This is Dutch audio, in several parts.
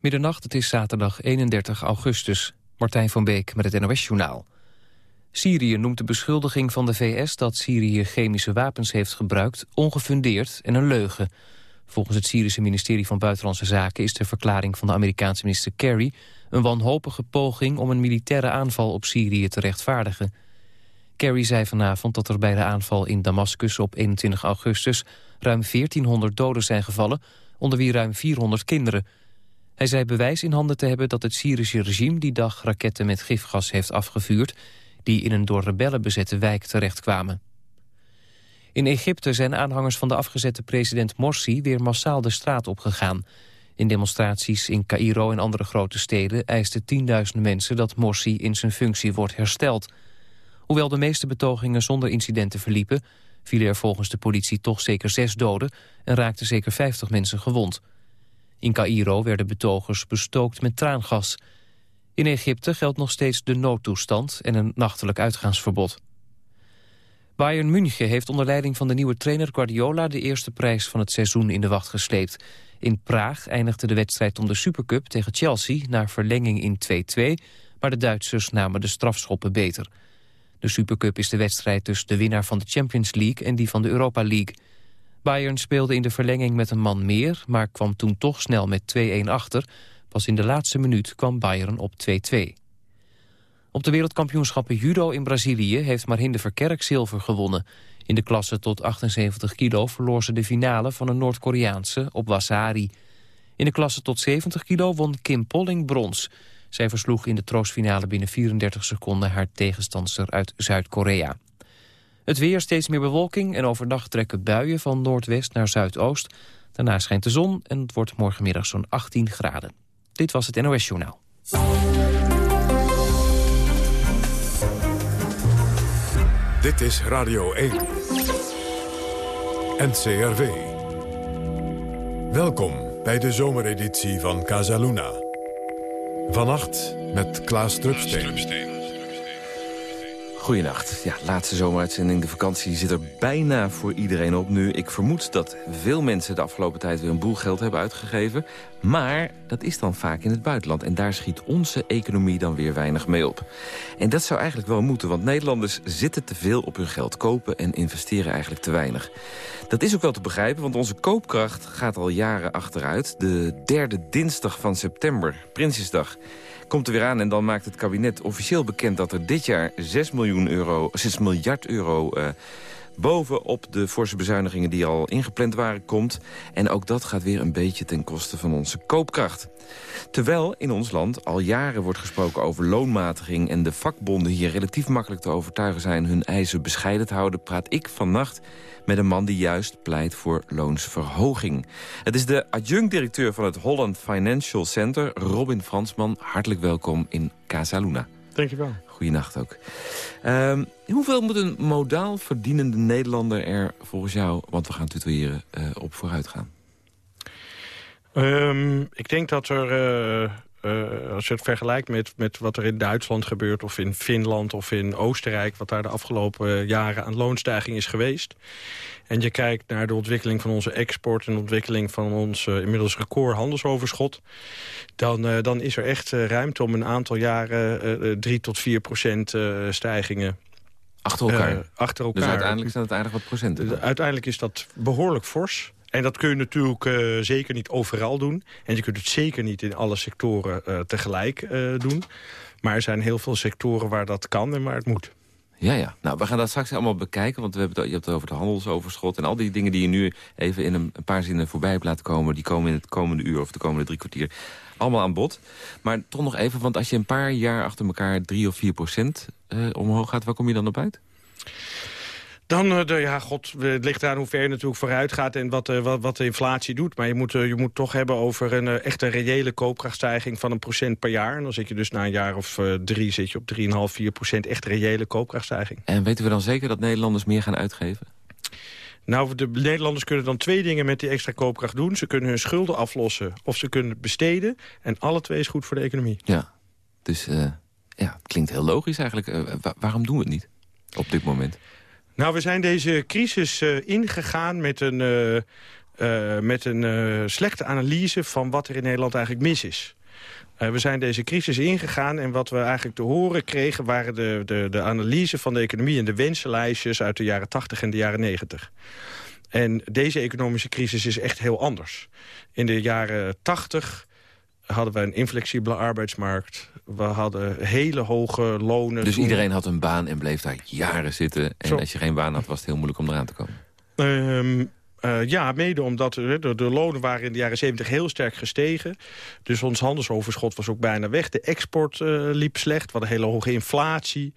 Middernacht, het is zaterdag 31 augustus. Martijn van Beek met het NOS-journaal. Syrië noemt de beschuldiging van de VS dat Syrië chemische wapens heeft gebruikt... ongefundeerd en een leugen. Volgens het Syrische ministerie van Buitenlandse Zaken... is de verklaring van de Amerikaanse minister Kerry... een wanhopige poging om een militaire aanval op Syrië te rechtvaardigen. Kerry zei vanavond dat er bij de aanval in Damascus op 21 augustus... ruim 1400 doden zijn gevallen, onder wie ruim 400 kinderen... Hij zei bewijs in handen te hebben dat het Syrische regime die dag raketten met gifgas heeft afgevuurd, die in een door rebellen bezette wijk terechtkwamen. In Egypte zijn aanhangers van de afgezette president Morsi weer massaal de straat opgegaan. In demonstraties in Cairo en andere grote steden eisten tienduizenden mensen dat Morsi in zijn functie wordt hersteld. Hoewel de meeste betogingen zonder incidenten verliepen, vielen er volgens de politie toch zeker zes doden en raakten zeker vijftig mensen gewond. In Cairo werden betogers bestookt met traangas. In Egypte geldt nog steeds de noodtoestand en een nachtelijk uitgaansverbod. Bayern München heeft onder leiding van de nieuwe trainer Guardiola... de eerste prijs van het seizoen in de wacht gesleept. In Praag eindigde de wedstrijd om de Supercup tegen Chelsea... naar verlenging in 2-2, maar de Duitsers namen de strafschoppen beter. De Supercup is de wedstrijd tussen de winnaar van de Champions League... en die van de Europa League... Bayern speelde in de verlenging met een man meer... maar kwam toen toch snel met 2-1 achter. Pas in de laatste minuut kwam Bayern op 2-2. Op de wereldkampioenschappen judo in Brazilië... heeft Marhinde Verkerk zilver gewonnen. In de klasse tot 78 kilo verloor ze de finale van een Noord-Koreaanse op Wasari. In de klasse tot 70 kilo won Kim Polling brons. Zij versloeg in de troostfinale binnen 34 seconden haar tegenstander uit Zuid-Korea. Het weer steeds meer bewolking en overdag trekken buien van noordwest naar zuidoost. Daarna schijnt de zon en het wordt morgenmiddag zo'n 18 graden. Dit was het NOS Journaal. Dit is Radio 1. NCRV. Welkom bij de zomereditie van Casaluna. Vannacht met Klaas Drupsteen. Goedenacht. Ja, laatste zomeruitzending. De vakantie zit er bijna voor iedereen op nu. Ik vermoed dat veel mensen de afgelopen tijd weer een boel geld hebben uitgegeven. Maar dat is dan vaak in het buitenland. En daar schiet onze economie dan weer weinig mee op. En dat zou eigenlijk wel moeten, want Nederlanders zitten te veel op hun geld. Kopen en investeren eigenlijk te weinig. Dat is ook wel te begrijpen, want onze koopkracht gaat al jaren achteruit. De derde dinsdag van september, Prinsjesdag komt er weer aan en dan maakt het kabinet officieel bekend... dat er dit jaar 6, miljoen euro, 6 miljard euro uh, bovenop de forse bezuinigingen die al ingepland waren komt. En ook dat gaat weer een beetje ten koste van onze koopkracht. Terwijl in ons land al jaren wordt gesproken over loonmatiging... en de vakbonden hier relatief makkelijk te overtuigen zijn... hun eisen bescheiden te houden, praat ik vannacht met een man die juist pleit voor loonsverhoging. Het is de adjunct-directeur van het Holland Financial Center, Robin Fransman. Hartelijk welkom in Casa Luna. Dankjewel. Goedenacht ook. Um, hoeveel moet een modaal verdienende Nederlander er volgens jou... want we gaan tutoyeren, uh, op vooruit gaan? Um, ik denk dat er... Uh, uh, als je het vergelijkt met, met wat er in Duitsland gebeurt... of in Finland of in Oostenrijk... wat daar de afgelopen jaren aan loonstijging is geweest... en je kijkt naar de ontwikkeling van onze export... en de ontwikkeling van ons uh, inmiddels record handelsoverschot... dan, uh, dan is er echt ruimte om een aantal jaren 3 tot 4 procent stijgingen Achter elkaar? Achter elkaar. Dus uiteindelijk zijn het aardig wat procenten? Uiteindelijk is dat behoorlijk fors. En dat kun je natuurlijk uh, zeker niet overal doen. En je kunt het zeker niet in alle sectoren uh, tegelijk uh, doen. Maar er zijn heel veel sectoren waar dat kan en waar het moet. Ja, ja. Nou, we gaan dat straks allemaal bekijken. Want we hebben het, je hebt het over het handelsoverschot. En al die dingen die je nu even in een, een paar zinnen voorbij hebt laten komen... die komen in het komende uur of de komende drie kwartier allemaal aan bod. Maar toch nog even, want als je een paar jaar achter elkaar 3 of 4 procent omhoog gaat... waar kom je dan op uit? Dan, uh, de, ja, god, het ligt eraan hoe ver je natuurlijk vooruit gaat... en wat, uh, wat, wat, de inflatie doet. Maar je moet, uh, je moet toch hebben over een echt een reële koopkrachtstijging... van een procent per jaar. En dan zit je dus na een jaar of drie zit je op 3,5, 4 procent... echt reële koopkrachtstijging. En weten we dan zeker dat Nederlanders meer gaan uitgeven? Nou, de Nederlanders kunnen dan twee dingen met die extra koopkracht doen. Ze kunnen hun schulden aflossen of ze kunnen besteden. En alle twee is goed voor de economie. Ja, dus ja, het klinkt heel logisch eigenlijk. waarom doen we het niet op dit moment? Nou, we zijn deze crisis uh, ingegaan met een... Uh, met een slechte analyse van wat er in Nederland eigenlijk mis is. we zijn deze crisis ingegaan en wat we eigenlijk te horen kregen... waren de, de, de analyse van de economie en de wensenlijstjes uit de jaren 80 en de jaren 90. En deze economische crisis is echt heel anders. In de jaren 80 hadden we een inflexibele arbeidsmarkt. We hadden hele hoge lonen. Dus iedereen had een baan en bleef daar jaren zitten. En als je geen baan had, was het heel moeilijk om eraan te komen. Ehm, eh, ja, mede omdat de, de, lonen waren in de jaren 70 heel sterk gestegen. Dus ons handelsoverschot was ook bijna weg. De export uh, liep slecht. We hadden hele hoge inflatie.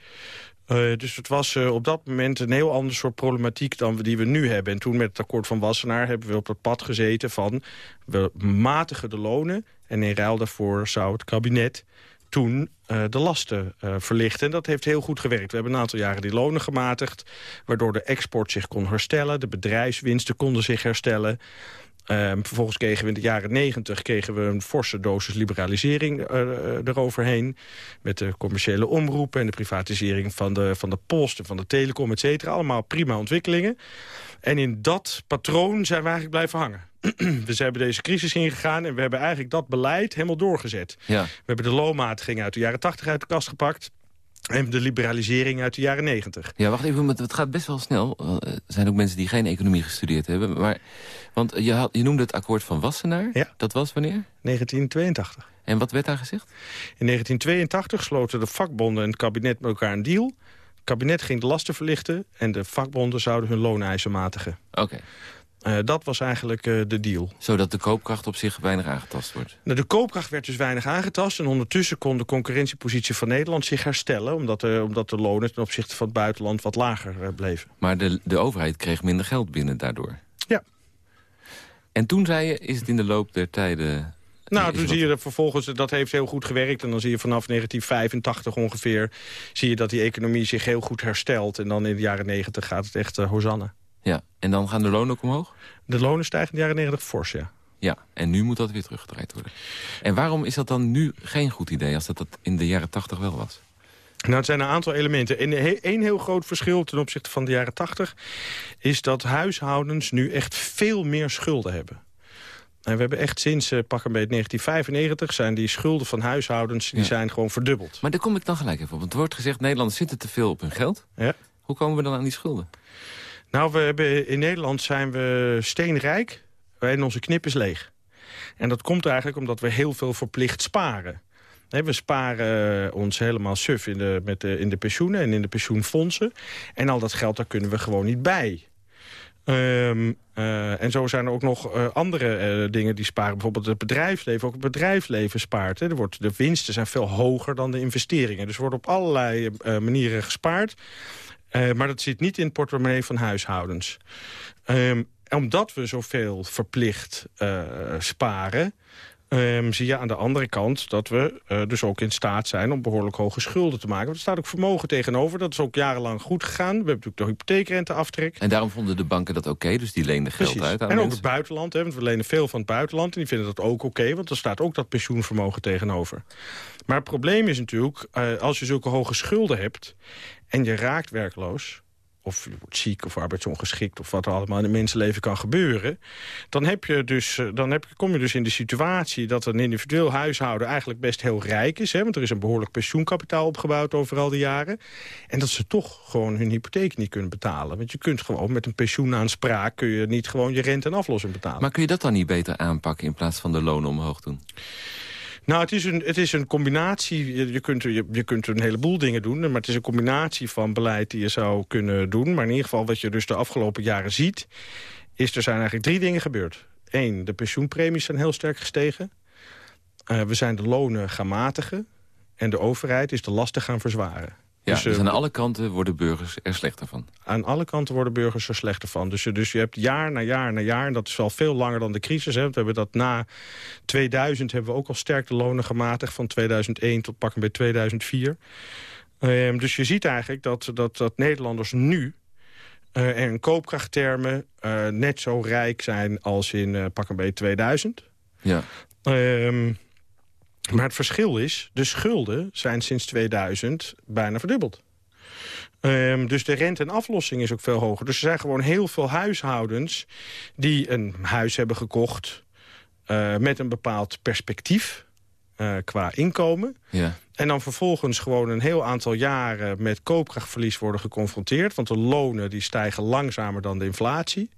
Uh, dus het was uh, op dat moment een heel ander soort problematiek dan die we nu hebben. En toen met het akkoord van Wassenaar hebben we op het pad gezeten van... we matigen de lonen en in ruil daarvoor zou het kabinet toen uh, de lasten uh, verlichten. En dat heeft heel goed gewerkt. We hebben een aantal jaren die lonen gematigd... waardoor de export zich kon herstellen, de bedrijfswinsten konden zich herstellen... Um, vervolgens kregen we in de jaren negentig kregen we een forse dosis liberalisering uh, eroverheen. Met de commerciële omroepen en de privatisering van de, van de post en van de telecom, et cetera. Allemaal prima ontwikkelingen. En in dat patroon zijn we eigenlijk blijven hangen. we zijn deze crisis ingegaan en we hebben eigenlijk dat beleid helemaal doorgezet. Ja. We hebben de loonmatiging uit de jaren 80 uit de kast gepakt. En de liberalisering uit de jaren 90. Ja, wacht even, het gaat best wel snel. Er zijn ook mensen die geen economie gestudeerd hebben. Maar, want je, had, je noemde het akkoord van Wassenaar. Ja. Dat was wanneer? 1982. En wat werd daar gezegd? In 1982 sloten de vakbonden en het kabinet met elkaar een deal. Het kabinet ging de lasten verlichten... en de vakbonden zouden hun looneisen matigen. Oké. Uh, dat was eigenlijk uh, de deal. Zodat de koopkracht op zich weinig aangetast wordt? Nou, de koopkracht werd dus weinig aangetast. En ondertussen kon de concurrentiepositie van Nederland zich herstellen... omdat de, omdat de lonen ten opzichte van het buitenland wat lager uh, bleven. Maar de, de overheid kreeg minder geld binnen daardoor? Ja. En toen zei je, is het in de loop der tijden... Nou, toen zie je dat vervolgens, dat heeft heel goed gewerkt. En dan zie je vanaf 1985 ongeveer... zie je dat die economie zich heel goed herstelt. En dan in de jaren 90 gaat het echt hosanna. Ja, en dan gaan de lonen ook omhoog? De lonen stijgen in de jaren 90 fors, ja. Ja, en nu moet dat weer teruggedraaid worden. En waarom is dat dan nu geen goed idee als dat, dat in de jaren 80 wel was? Nou, het zijn een aantal elementen. Eén heel groot verschil ten opzichte van de jaren 80... is dat huishoudens nu echt veel meer schulden hebben. En we hebben echt sinds uh, pak een beetje 1995 zijn die schulden van huishoudens die zijn gewoon verdubbeld. Maar daar kom ik dan gelijk even op. Want er wordt gezegd, Nederlanders zitten te veel op hun geld. Ja. Hoe komen we dan aan die schulden? Nou, we hebben, in Nederland zijn we steenrijk en onze knip is leeg. En dat komt eigenlijk omdat we heel veel verplicht sparen. We sparen ons helemaal suf in de, met in de pensioenen en in de pensioenfondsen. En al dat geld, daar kunnen we gewoon niet bij. Um, uh, en zo zijn er ook nog uh, andere dingen die sparen. Bijvoorbeeld het bedrijfsleven. Ook het bedrijfsleven spaart. Hè. Er wordt, de winsten zijn veel hoger dan de investeringen. Dus er wordt op allerlei manieren gespaard. Uh, maar dat zit niet in het portemonnee van huishoudens. Um, omdat we zoveel verplicht uh, sparen... Um, zie je aan de andere kant dat we uh, dus ook in staat zijn... om behoorlijk hoge schulden te maken. Want er staat ook vermogen tegenover. Dat is ook jarenlang goed gegaan. We hebben natuurlijk de hypotheekrenteaftrek. En daarom vonden de banken dat oké, dus die leenden geld Precies. uit aan En mensen. ook het buitenland, hè, want we lenen veel van het buitenland... en die vinden dat ook oké, want er staat ook dat pensioenvermogen tegenover. Maar het probleem is natuurlijk, uh, als je zulke hoge schulden hebt... en je raakt werkloos of je wordt ziek of arbeidsongeschikt... of wat er allemaal in het mensenleven kan gebeuren... dan, heb je dus, eh, dan heb kom je dus in de situatie dat een individueel huishouden... eigenlijk best heel rijk is. Hè, want er is een behoorlijk pensioenkapitaal opgebouwd over al die jaren. En dat ze toch gewoon hun hypotheek niet kunnen betalen. Want je kunt gewoon met een pensioenaanspraak... kun je niet gewoon je rente en aflossing betalen. Maar kun je dat dan niet beter aanpakken... in plaats van de lonen omhoog doen? Nou, het is een, het is een combinatie. Je, kunt, je, je kunt een heleboel dingen doen. Maar het is een combinatie van beleid die je zou kunnen doen. Maar in ieder geval wat je dus de afgelopen jaren ziet... is er zijn eigenlijk drie dingen gebeurd. Eén, de pensioenpremies zijn heel sterk gestegen. Uh, we zijn de lonen gaan matigen. En de overheid is de lasten gaan verzwaren. Ja, dus, dus aan alle kanten worden burgers er slechter van. Aan alle kanten worden burgers er slechter van. Dus, dus je hebt jaar na jaar na jaar, en dat is al veel langer dan de crisis. Hè. We hebben dat na 2000 hebben we ook al sterk de lonen gematigd... van 2001 tot pakken bij 2004. Um, dus je ziet eigenlijk dat, dat, dat Nederlanders nu... Uh, in koopkrachttermen uh, net zo rijk zijn als in uh, pakken bij 2000. Ja. Um, maar het verschil is, de schulden zijn sinds 2000 bijna verdubbeld. Ehm, dus de rente en aflossing is ook veel hoger. Dus er zijn gewoon heel veel huishoudens die een huis hebben gekocht... Uh, met een bepaald perspectief uh, qua inkomen. Ja. En dan vervolgens gewoon een heel aantal jaren met koopkrachtverlies worden geconfronteerd. Want de lonen die stijgen langzamer dan de inflatie.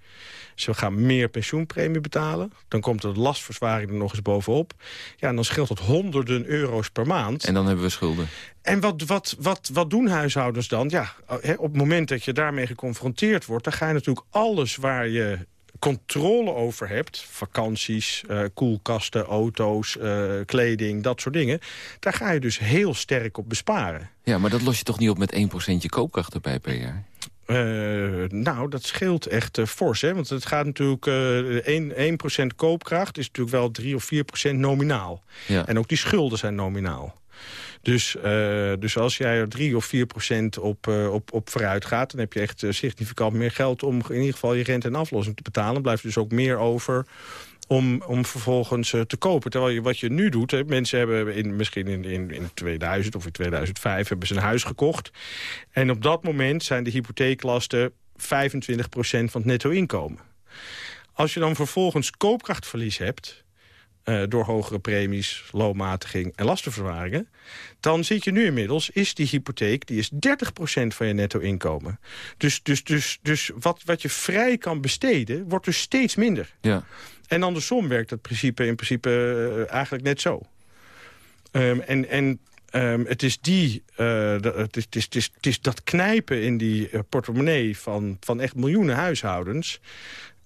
Dus we gaan meer pensioenpremie betalen. Dan komt de lastverzwaring er nog eens bovenop. Ja, en dan scheelt het honderden euro's per maand. En dan hebben we schulden. En wat, wat, wat, wat doen huishoudens dan? Ja, op het moment dat je daarmee geconfronteerd wordt... dan ga je natuurlijk alles waar je controle over hebt... vakanties, uh, koelkasten, auto's, uh, kleding, dat soort dingen... daar ga je dus heel sterk op besparen. Ja, maar dat los je toch niet op met 1% je koopkracht erbij per jaar? Uh, nou, dat scheelt echt uh, fors. Hè? Want het gaat natuurlijk... Uh, 1%, 1 koopkracht is natuurlijk wel 3 of 4% nominaal. Ja. En ook die schulden zijn nominaal. Dus, uh, dus als jij er 3 of 4 procent op, uh, op, op vooruit gaat... dan heb je echt uh, significant meer geld om in ieder geval je rente en aflossing te betalen. Dan blijft dus ook meer over om, om vervolgens te kopen. Terwijl je, wat je nu doet, hè, mensen hebben in, misschien in, in, in 2000 of in 2005 hebben ze een huis gekocht. En op dat moment zijn de hypotheeklasten 25 procent van het netto inkomen. Als je dan vervolgens koopkrachtverlies hebt... Uh, door hogere premies, loonmatiging en lastenverzwaringen... dan zit je nu inmiddels, is die hypotheek die is 30% van je netto inkomen. Dus, dus, dus, dus wat, wat je vrij kan besteden, wordt dus steeds minder. Ja. En andersom werkt het principe in principe uh, eigenlijk net zo. Um, en en um, het, is die, uh, het, is, het, is, het, is, het is dat knijpen in die portemonnee van, van echt miljoenen huishoudens...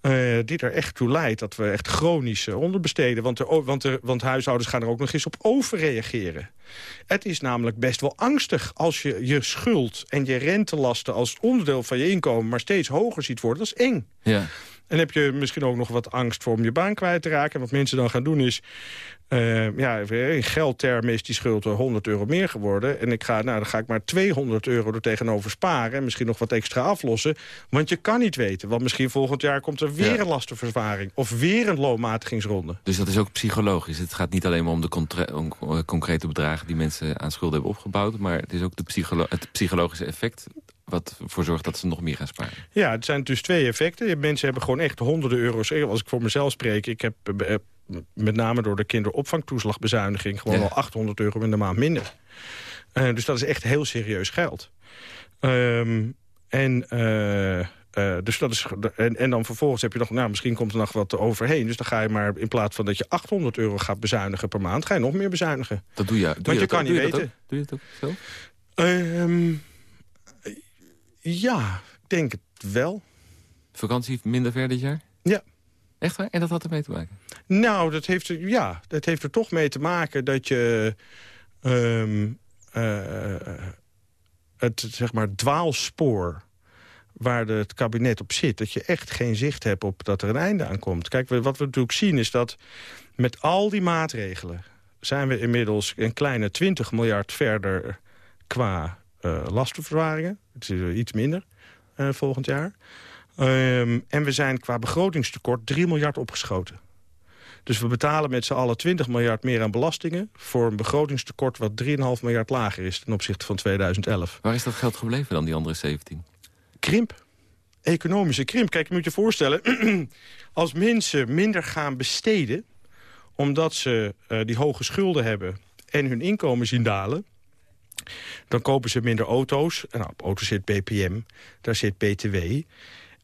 Uh, die er echt toe leidt dat we echt chronisch uh, onderbesteden. Want, de, want, de, want huishoudens gaan er ook nog eens op overreageren. Het is namelijk best wel angstig als je je schuld en je rentelasten... als onderdeel van je inkomen maar steeds hoger ziet worden. Dat is eng. Ja. En heb je misschien ook nog wat angst voor om je baan kwijt te raken. En wat mensen dan gaan doen is... Uh, ja, in geldtermen is die schuld 100 euro meer geworden. En ik ga, nou, dan ga ik maar 200 euro er tegenover sparen. En misschien nog wat extra aflossen. Want je kan niet weten. Want misschien volgend jaar komt er weer Ja. een lastenverzwaring. Of weer een loonmatigingsronde. Dus dat is ook psychologisch. Het gaat niet alleen maar om de om, eh, concrete bedragen... die mensen aan schulden hebben opgebouwd... maar het is ook de psycholo het psychologische effect... wat ervoor zorgt dat ze nog meer gaan sparen. Ja, het zijn dus twee effecten. Mensen hebben gewoon echt honderden euro's. Als ik voor mezelf spreek, ik heb eh, met name door de kinderopvangtoeslagbezuiniging... gewoon Ja. al 800 euro in de maand minder. Eh, dus dat is echt heel serieus geld. Ehm, en... eh, eh, dus dat is, en, en dan vervolgens heb je nog, nou, misschien komt er nog wat overheen. Dus dan ga je maar, in plaats van dat je 800 euro gaat bezuinigen per maand... ga je nog meer bezuinigen. Dat doe je. Doe Want je kan ook? niet doe weten. Doe je het ook zelf? Ehm, ja, ik denk het wel. Vakantie minder ver dit jaar? Ja. Echt waar? En dat had ermee te maken? Nou, dat heeft, er, ja, dat heeft er toch mee te maken dat je... ehm, eh, het zeg maar dwaalspoor waar de, het kabinet op zit... dat je echt geen zicht hebt op dat er een einde aan komt. Kijk, wat we natuurlijk zien is dat met al die maatregelen... zijn we inmiddels een kleine 20 miljard verder qua eh lastenverzwaringen. Het is eh, iets minder eh, volgend jaar. Ehm, en we zijn qua begrotingstekort 3 miljard opgeschoten. Dus we betalen met z'n allen 20 miljard meer aan belastingen... voor een begrotingstekort wat 3,5 miljard lager is ten opzichte van 2011. Waar is dat geld gebleven dan, die andere 17? Krimp. Economische krimp. Kijk, je moet je voorstellen... als mensen minder gaan besteden... omdat ze die hoge schulden hebben en hun inkomen zien dalen... dan kopen ze minder auto's. Nou, op auto's zit BPM, daar zit BTW...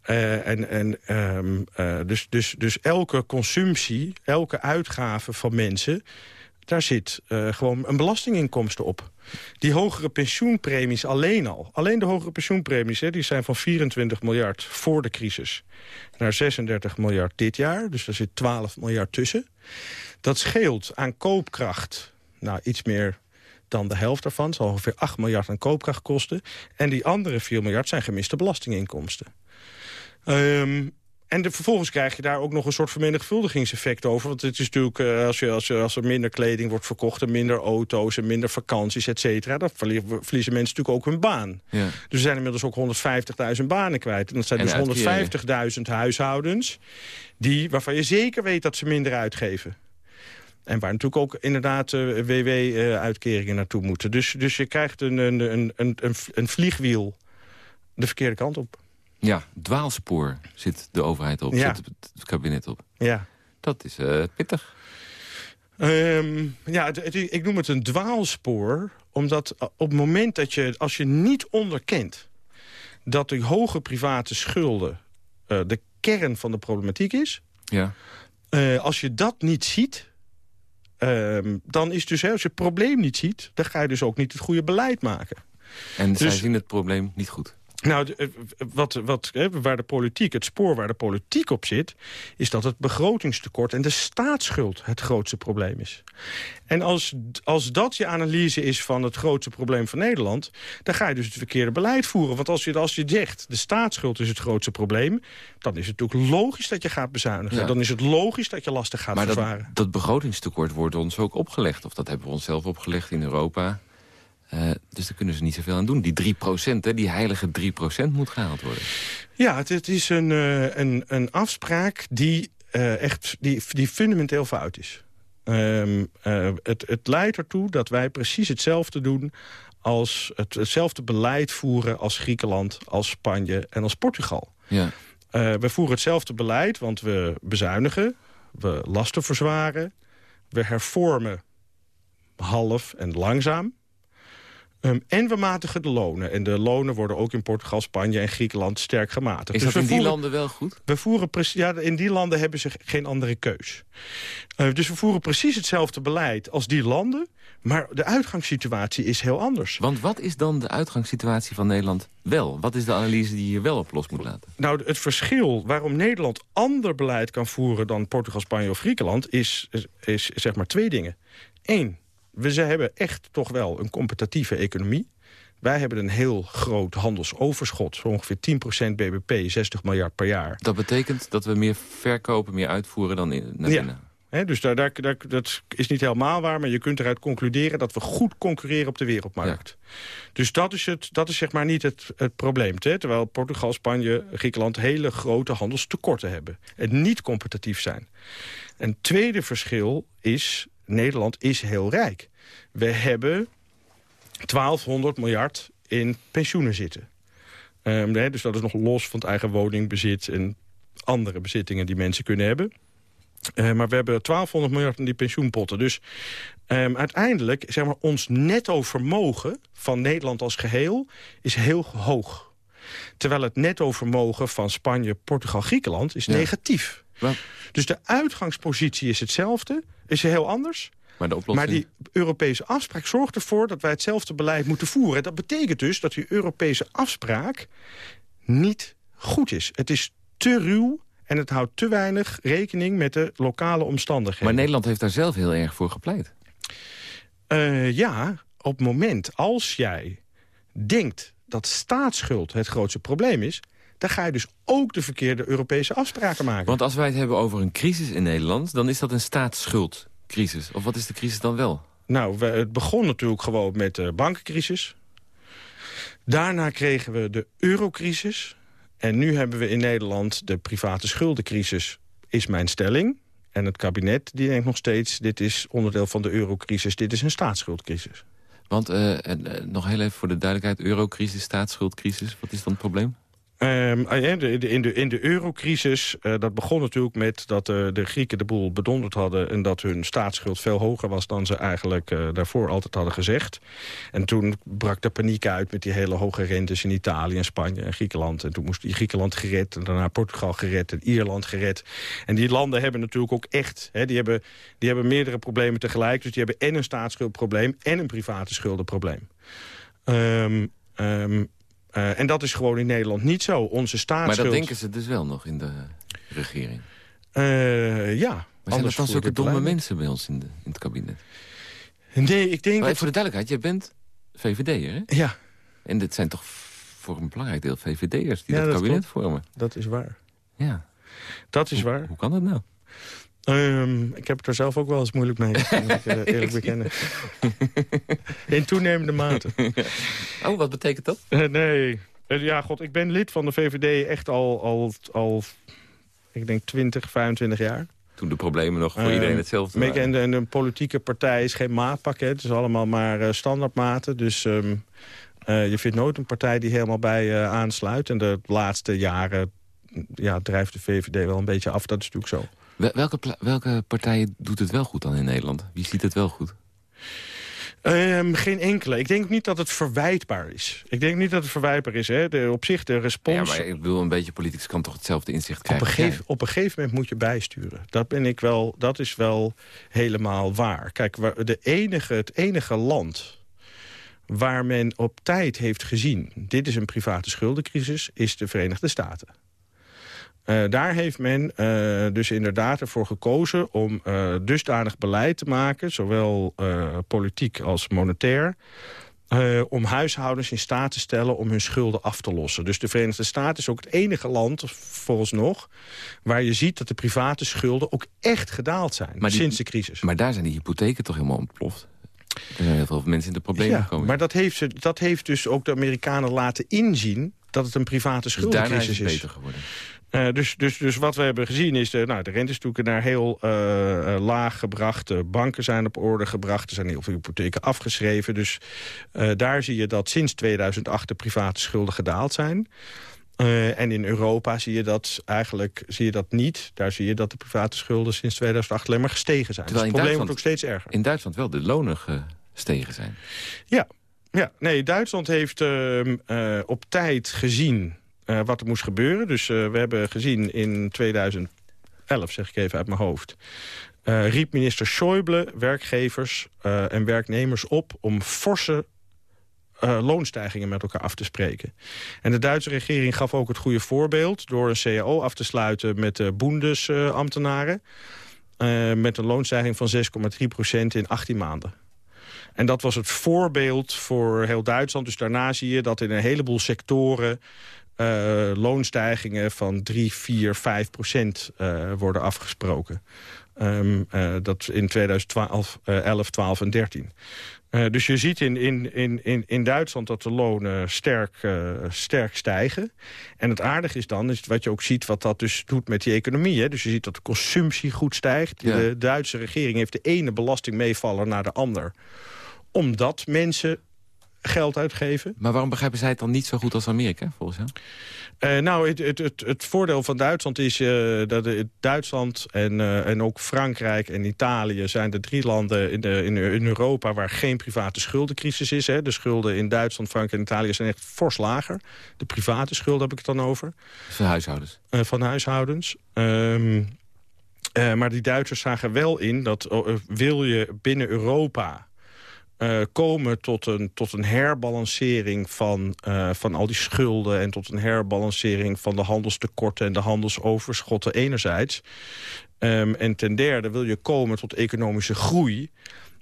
Eh, en, en, ehm, eh, dus, dus, dus elke consumptie, elke uitgave van mensen... daar zit eh, gewoon een belastinginkomsten op. Die hogere pensioenpremies alleen al. Alleen de hogere pensioenpremies hè, die zijn van 24 miljard voor de crisis... naar 36 miljard dit jaar. Dus daar zit 12 miljard tussen. Dat scheelt aan koopkracht nou, iets meer dan de helft daarvan. Zal ongeveer 8 miljard aan koopkracht kosten. En die andere 4 miljard zijn gemiste belastinginkomsten. Ehm, en de, vervolgens krijg je daar ook nog een soort vermenigvuldigingseffect over. Want het is natuurlijk, eh, als, je, als, je, als er minder kleding wordt verkocht... en minder auto's en minder vakanties, et cetera... dan verlie- verliezen mensen natuurlijk ook hun baan. Ja. Dus er zijn inmiddels ook 150.000 banen kwijt. En dat zijn En dus 150.000 huishoudens... Die, waarvan je zeker weet dat ze minder uitgeven. En waar natuurlijk ook inderdaad WW-uitkeringen naartoe moeten. Dus, dus je krijgt een, een, een, een, een vliegwiel de verkeerde kant op. Ja, dwaalspoor zit de overheid op, Ja. zit het kabinet op. Ja. Dat is eh, pittig. Ehm, ja, het- het- ik noem het een dwaalspoor. Omdat op het moment dat je, als je niet onderkent... dat de hoge private schulden eh, de kern van de problematiek is... Ja. eh, als je dat niet ziet... ehm, dan is dus, hè, als je het probleem niet ziet... dan ga je dus ook niet het goede beleid maken. En zij Dus- zien het probleem niet goed. Nou, eh, wat, wat, waar de politiek, het spoor waar de politiek op zit... is dat het begrotingstekort en de staatsschuld het grootste probleem is. En als, als dat je analyse is van het grootste probleem van Nederland... dan ga je dus het verkeerde beleid voeren. Want als je, als je zegt, de staatsschuld is het grootste probleem... dan is het natuurlijk logisch dat je gaat bezuinigen. Ja. Dan is het logisch dat je lasten gaat Maar dat, dat begrotingstekort wordt ons ook opgelegd. Of dat hebben we onszelf opgelegd in Europa. Eh, dus daar kunnen ze niet zoveel aan doen. Die 3 hè, die heilige 3% moet gehaald worden. Ja, het, het is een, eh, een, een afspraak die, eh, echt, die, die fundamenteel fout is. Ehm, eh, het, het leidt ertoe dat wij precies hetzelfde doen... als het, hetzelfde beleid voeren als Griekenland, als Spanje en als Portugal. Ja. We voeren hetzelfde beleid, want we bezuinigen, we lasten verzwaren... we hervormen half en langzaam... Ehm, en we matigen de lonen. En de lonen worden ook in Portugal, Spanje en Griekenland sterk gematigd. Is Dus dat in die landen wel goed? we voeren ja, in die landen hebben ze geen andere keus. Eh, dus we voeren precies hetzelfde beleid als die landen. Maar de uitgangssituatie is heel anders. Want wat is dan de uitgangssituatie van Nederland wel? Wat is de analyse die je hier wel op los moet laten? Nou, het verschil waarom Nederland ander beleid kan voeren... dan Portugal, Spanje of Griekenland, is, is, is zeg maar twee dingen. Eén, we ze hebben echt toch wel een competitieve economie. Wij hebben een heel groot handelsoverschot. Zo ongeveer 10% bbp, 60 miljard per jaar. Dat betekent dat we meer verkopen, meer uitvoeren dan in, naar Ja. binnen. Hè, dus daar, daar, daar- dat is niet helemaal waar, maar je kunt eruit concluderen... dat we goed concurreren op de wereldmarkt. Dus dat is, het, dat is zeg maar niet het, het probleem. Hè? Terwijl Portugal, Spanje, Griekenland hele grote handelstekorten hebben. En niet competitief zijn. Een tweede verschil is, Nederland is heel rijk. We hebben 1200 miljard in pensioenen zitten. Ehm, dus dat is nog los van het eigen woningbezit... en andere bezittingen die mensen kunnen hebben. Eh, maar we hebben 1200 miljard in die pensioenpotten. Dus ehm, uiteindelijk, zeg maar, ons netto vermogen van Nederland als geheel is heel hoog. Terwijl het netto vermogen van Spanje, Portugal, Griekenland is Ja. negatief. Maar, Dus de uitgangspositie is hetzelfde, is heel anders. maar de oplossing... Maar die Europese afspraak zorgt ervoor dat wij hetzelfde beleid moeten voeren. Dat betekent dus dat die Europese afspraak niet goed is. Het is te ruw en het houdt te weinig rekening met de lokale omstandigheden. maar Nederland heeft daar zelf heel erg voor gepleit. Eh, ja, op het moment als jij denkt dat staatsschuld het grootste probleem is... dan ga je dus ook de verkeerde Europese afspraken maken. Want als wij het hebben over een crisis in Nederland... dan is dat een staatsschuldcrisis. Of wat is de crisis dan wel? Nou, het begon natuurlijk gewoon met de bankencrisis. Daarna kregen we de eurocrisis. En nu hebben we in Nederland de private schuldencrisis, is mijn stelling. En het kabinet die denkt nog steeds, dit is onderdeel van de eurocrisis. Dit is een staatsschuldcrisis. Want eh, nog heel even voor de duidelijkheid... eurocrisis, staatsschuldcrisis, wat is dan het probleem? Ehm, ah in, de, in eurocrisis, eh, dat begon natuurlijk met dat eh, de Grieken de boel bedonderd hadden... en dat hun staatsschuld veel hoger was dan ze eigenlijk eh, daarvoor altijd hadden gezegd. En toen brak de paniek uit met die hele hoge rentes in Italië en Spanje en Griekenland. En toen moest Griekenland gered en daarna Portugal gered en Ierland gered. En die landen hebben natuurlijk ook echt, hè, die, hebben, die hebben meerdere problemen tegelijk. Dus die hebben en een staatsschuldprobleem en een private schuldenprobleem. Ehm, eh, en dat is gewoon in Nederland niet zo. Onze Maar staatsschuld... dat denken ze dus wel nog in de regering. Eh, ja. Maar zijn dat dan zulke domme beleid. mensen bij ons in, de, in het kabinet? Nee, ik denk Maar dat... voor de duidelijkheid, jij bent VVD'er, hè? Ja, En dit zijn toch voor een belangrijk deel VVD'ers die Ja, dat dat kabinet vormen? dat is waar. Ja. Dat is Hoe- waar. Hoe kan dat nou? Ehm, ik heb het er zelf ook wel eens moeilijk mee, moet ik eh, eerlijk bekennen. In toenemende mate. Oh, wat betekent dat? Eh, nee. Eh, ja, god, ik ben lid van de VVD echt al, al, al ik denk 20, 25 jaar. Toen de problemen nog voor iedereen hetzelfde waren. En, een politieke partij is geen maatpakket. Het is allemaal maar standaardmaten. Dus ehm, je vindt nooit een partij die helemaal bij aansluit. En de laatste jaren ja, drijft de VVD wel een beetje af. Dat is natuurlijk zo. Welke, welke partij doet het wel goed dan in Nederland? Wie ziet het wel goed? Um, geen enkele. Ik denk niet dat het verwijtbaar is. Ik denk niet dat het verwijtbaar is. Hè. De, op zich de respons... Ja, maar ik bedoel, een beetje politicus kan toch hetzelfde inzicht krijgen? Op een, gegeven, op een gegeven moment moet je bijsturen. Dat, ben ik wel, dat is wel helemaal waar. Kijk, de enige, het enige land waar men op tijd heeft gezien... dit is een private schuldencrisis, is de Verenigde Staten. Uh, daar heeft men uh, dus inderdaad ervoor gekozen om uh, dusdanig beleid te maken... zowel politiek als monetair... om huishoudens in staat te stellen om hun schulden af te lossen. Dus de Verenigde Staten is ook het enige land, volgens nog... waar je ziet dat de private schulden ook echt gedaald zijn sinds de crisis. Maar daar zijn die hypotheken toch helemaal ontploft? Er zijn heel veel mensen in de problemen ja, gekomen. Maar dat heeft, dat heeft dus ook de Amerikanen laten inzien dat het een private dus schuldencrisis dus is. is beter geworden. Uh, dus, dus, dus wat we hebben gezien is... De, nou, de rentestoeken naar heel uh, laag gebracht. De banken zijn op orde gebracht. Er zijn heel veel hypotheken afgeschreven. Dus daar zie je dat sinds 2008 de private schulden gedaald zijn. en in Europa zie je dat eigenlijk zie je dat niet. Daar zie je dat de private schulden sinds 2008 alleen maar gestegen zijn. Terwijl dus het probleem wordt ook steeds erger. In Duitsland wel de lonen gestegen zijn. Ja, ja, nee, Duitsland heeft ehm, op tijd gezien uh, wat er moest gebeuren. Dus uh, we hebben gezien in 2011, zeg ik even uit mijn hoofd... Uh, riep minister Schäuble werkgevers en werknemers op... om forse loonstijgingen met elkaar af te spreken. En de Duitse regering gaf ook het goede voorbeeld... door een cao af te sluiten met de Bundesambtenaren... met een loonstijging van 6,3% in 18 maanden. En dat was het voorbeeld voor heel Duitsland. Dus daarna zie je dat in een heleboel sectoren... Uh, loonstijgingen van 3, 4, 5 procent uh, worden afgesproken. Um, uh, dat in 2012, 11, 12 en 13. dus je ziet in, in, in, in Duitsland dat de lonen sterk, sterk stijgen. En het aardige is dan, is wat je ook ziet wat dat dus doet met die economie. Hè? Dus je ziet dat de consumptie goed stijgt. Ja. De Duitse regering heeft de ene belastingmeevaller naar de ander. Omdat mensen geld uitgeven. Maar waarom begrijpen zij het dan niet zo goed als Amerika, volgens jou? Uh, nou, het, het, het, het, voordeel van Duitsland is uh, dat het Duitsland en, uh, en ook Frankrijk en Italië... zijn de drie landen in, de, in, in Europa waar geen private schuldencrisis is. Hè. De schulden in Duitsland, Frankrijk en Italië zijn echt fors lager. De private schulden heb ik het dan over. Van huishoudens? van huishoudens. Um, maar die Duitsers zagen wel in dat wil je binnen Europa uh, komen tot een, tot een herbalancering van, uh, van al die schulden... en tot een herbalancering van de handelstekorten en de handelsoverschotten enerzijds. Um, en ten derde wil je komen tot economische groei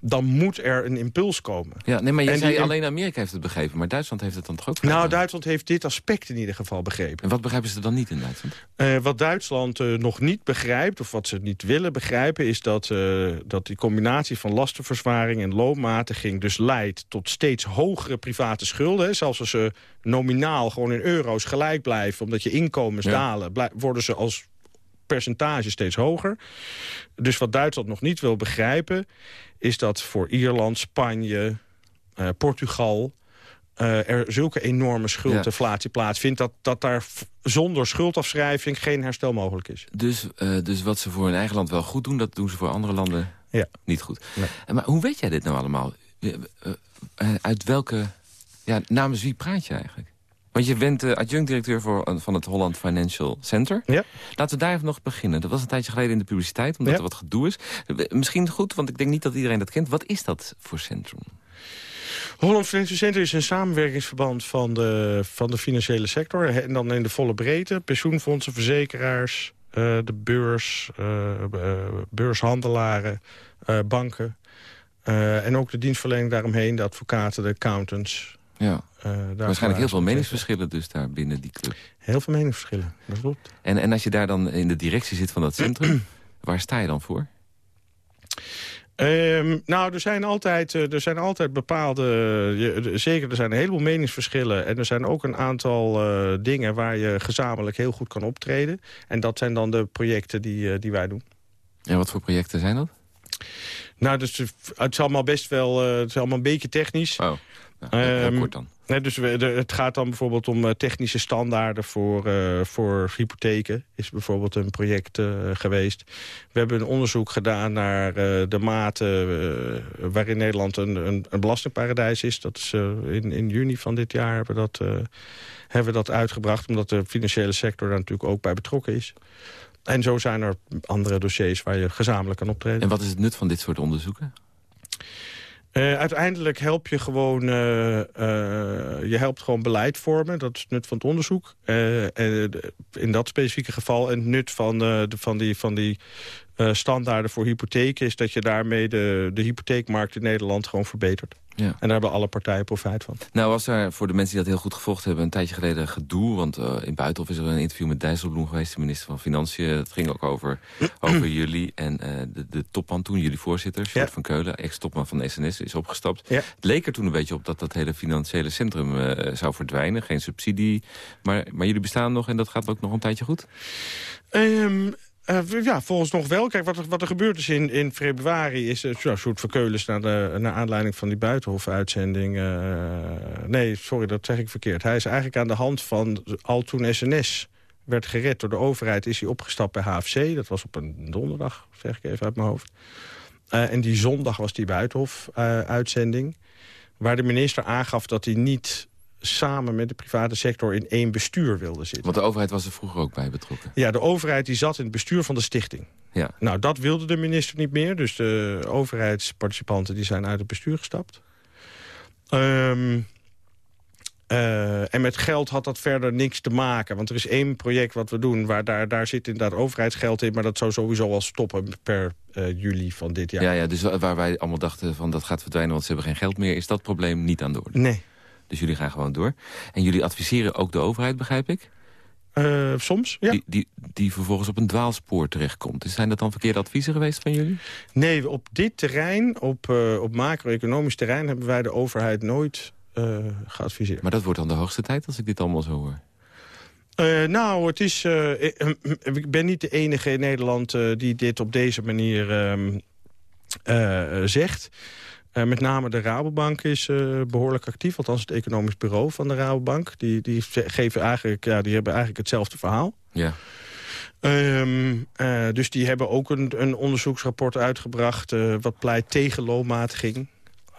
dan moet er een impuls komen. Ja, nee, maar je zei alleen Amerika heeft het begrepen, maar Duitsland heeft het dan toch ook begrepen? Nou, Duitsland heeft dit aspect in ieder geval begrepen. En wat begrijpen ze dan niet in Duitsland? Uh, wat Duitsland uh, nog niet begrijpt, of wat ze niet willen begrijpen... is dat, uh, dat die combinatie van lastenverzwaring en loonmatiging... dus leidt tot steeds hogere private schulden. Zelfs als ze nominaal gewoon in euro's gelijk blijven... omdat je inkomens ja. dalen, worden ze als percentage steeds hoger. Dus wat Duitsland nog niet wil begrijpen... is dat voor Ierland, Spanje, uh, Portugal... Uh, er zulke enorme schuldinflatie ja. plaatsvindt... Dat, dat daar zonder schuldafschrijving geen herstel mogelijk is. Dus, uh, dus wat ze voor hun eigen land wel goed doen... dat doen ze voor andere landen ja. niet goed. Nee. Maar hoe weet jij dit nou allemaal? Uit welke... Ja, namens wie praat je eigenlijk? Want je bent uh, adjunct-directeur van het Holland Financial Center. Ja. Laten we daar even nog beginnen. Dat was een tijdje geleden in de publiciteit, omdat ja. er wat gedoe is. Misschien goed, want ik denk niet dat iedereen dat kent. Wat is dat voor centrum? Holland Financial Center is een samenwerkingsverband van de, van de financiële sector. En dan in de volle breedte. Pensioenfondsen, verzekeraars, uh, de beurs, uh, beurshandelaren, banken. en ook de dienstverlening daaromheen, de advocaten, de accountants... Ja. Uh, Waarschijnlijk heel veel meningsverschillen dus daar binnen die club. Heel veel meningsverschillen, dat klopt. En, en als je daar dan in de directie zit van dat centrum, waar sta je dan voor? Um, nou, er zijn altijd, er zijn altijd bepaalde... Je, zeker, er zijn een heleboel meningsverschillen. En er zijn ook een aantal uh, dingen waar je gezamenlijk heel goed kan optreden. En dat zijn dan de projecten die, uh, die wij doen. En wat voor projecten zijn dat? Nou, dus, het is allemaal best wel... het is allemaal een beetje technisch. Oh. Nou, um, kort dan. Nee, dus we, het gaat dan bijvoorbeeld om eh, technische standaarden voor, uh, voor hypotheken. Is bijvoorbeeld een project uh, geweest. We hebben een onderzoek gedaan naar de mate waarin Nederland een, een, een, belastingparadijs is. Dat is in, in juni van dit jaar hebben we, dat, hebben we dat uitgebracht. Omdat de financiële sector daar natuurlijk ook bij betrokken is. En zo zijn er andere dossiers waar je gezamenlijk kan optreden. En wat is het nut van dit soort onderzoeken? Uh, uiteindelijk help je gewoon, uh, uh, je helpt gewoon beleid vormen. Dat is het nut van het onderzoek. in dat specifieke geval. En het nut van, de, van die, van die standaarden voor hypotheken... is dat je daarmee de, de hypotheekmarkt in Nederland gewoon verbetert. Ja. En daar hebben alle partijen profijt van. Nou was er voor de mensen die dat heel goed gevolgd hebben... een tijdje geleden gedoe. Want uh, in Buitenhof is er een interview met Dijsselbloem geweest... de minister van Financiën. Het ging ook over, over jullie. En uh, de, de topman toen, jullie voorzitter, Sjoerd van Keulen... ex-topman van SNS, is opgestapt. Ja. Het leek er toen een beetje op dat dat hele financiële centrum uh, zou verdwijnen. Geen subsidie. Maar, maar jullie bestaan nog en dat gaat ook nog een tijdje goed? Um, uh, ja, volgens nog wel. Kijk, wat er, wat er gebeurd is in, in februari... is uh, soort verkeulens naar, naar aanleiding van die Buitenhof-uitzending. Uh, nee, sorry, dat zeg ik verkeerd. Hij is eigenlijk aan de hand van al toen SNS werd gered door de overheid... is hij opgestapt bij HFC. Dat was op een donderdag, zeg ik even uit mijn hoofd. En die zondag was die Buitenhof-uitzending... waar de minister aangaf dat hij niet samen met de private sector in één bestuur wilde zitten. Want de overheid was er vroeger ook bij betrokken. Ja, de overheid die zat in het bestuur van de stichting. Ja. Nou, dat wilde de minister niet meer. Dus de overheidsparticipanten die zijn uit het bestuur gestapt. Um, uh, en met geld had dat verder niks te maken. Want er is één project wat we doen, waar daar, daar zit inderdaad overheidsgeld in... maar dat zou sowieso al stoppen per uh, juli van dit jaar. Ja, ja, dus waar wij allemaal dachten van dat gaat verdwijnen... want ze hebben geen geld meer, is dat probleem niet aan de orde? Nee. Dus jullie gaan gewoon door. En jullie adviseren ook de overheid, begrijp ik? Uh, soms, ja. Die, die, die, vervolgens op een dwaalspoor terechtkomt. Dus zijn dat dan verkeerde adviezen geweest van jullie? Nee, op dit terrein, op, uh, op macro-economisch terrein... hebben wij de overheid nooit uh, geadviseerd. Maar dat wordt dan de hoogste tijd als ik dit allemaal zo hoor. Uh, nou, het is, uh, ik ben niet de enige in Nederland die dit op deze manier ehm, zegt. Uh, met name de Rabobank is uh, behoorlijk actief. Althans het economisch bureau van de Rabobank. Die, die, geven eigenlijk, ja, die hebben eigenlijk hetzelfde verhaal. Ja. Um, uh, dus die hebben ook een, een onderzoeksrapport uitgebracht... wat pleit tegen loonmatiging.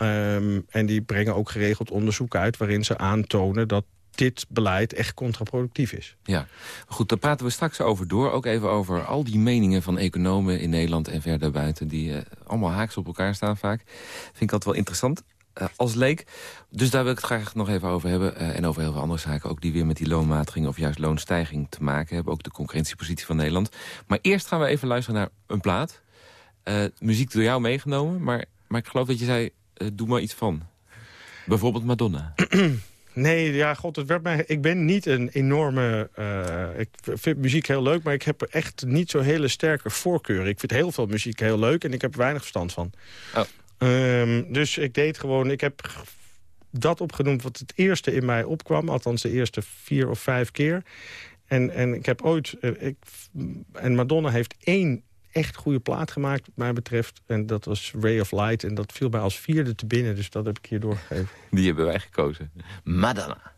Um, en die brengen ook geregeld onderzoek uit... waarin ze aantonen dat dit beleid echt contraproductief is. Ja, goed, daar praten we straks over door. Ook even over al die meningen van economen in Nederland en verder buiten... die uh, allemaal haaks op elkaar staan vaak. Vind ik altijd wel interessant. Uh, als leek. Dus daar wil ik het graag nog even over hebben. Uh, en over heel veel andere zaken. Ook die weer met die loonmatiging of juist loonstijging te maken hebben. Ook de concurrentiepositie van Nederland. Maar eerst gaan we even luisteren naar een plaat. muziek door jou meegenomen. Maar, maar ik geloof dat je zei, doe maar iets van. Bijvoorbeeld Madonna. Nee, ja, god, het werd mij, ik ben niet een enorme... Uh, ik vind muziek heel leuk, maar ik heb echt niet zo hele sterke voorkeur. Ik vind heel veel muziek heel leuk en ik heb weinig verstand van. Oh. Um, dus ik deed gewoon... Ik heb dat opgenoemd wat het eerste in mij opkwam. Althans de eerste vier of vijf keer. En, en ik heb ooit... Uh, ik, en Madonna heeft één echt goede plaat gemaakt, wat mij betreft. En dat was Ray of Light. En dat viel mij als vierde te binnen, dus dat heb ik hier doorgegeven. Die hebben wij gekozen. Madonna.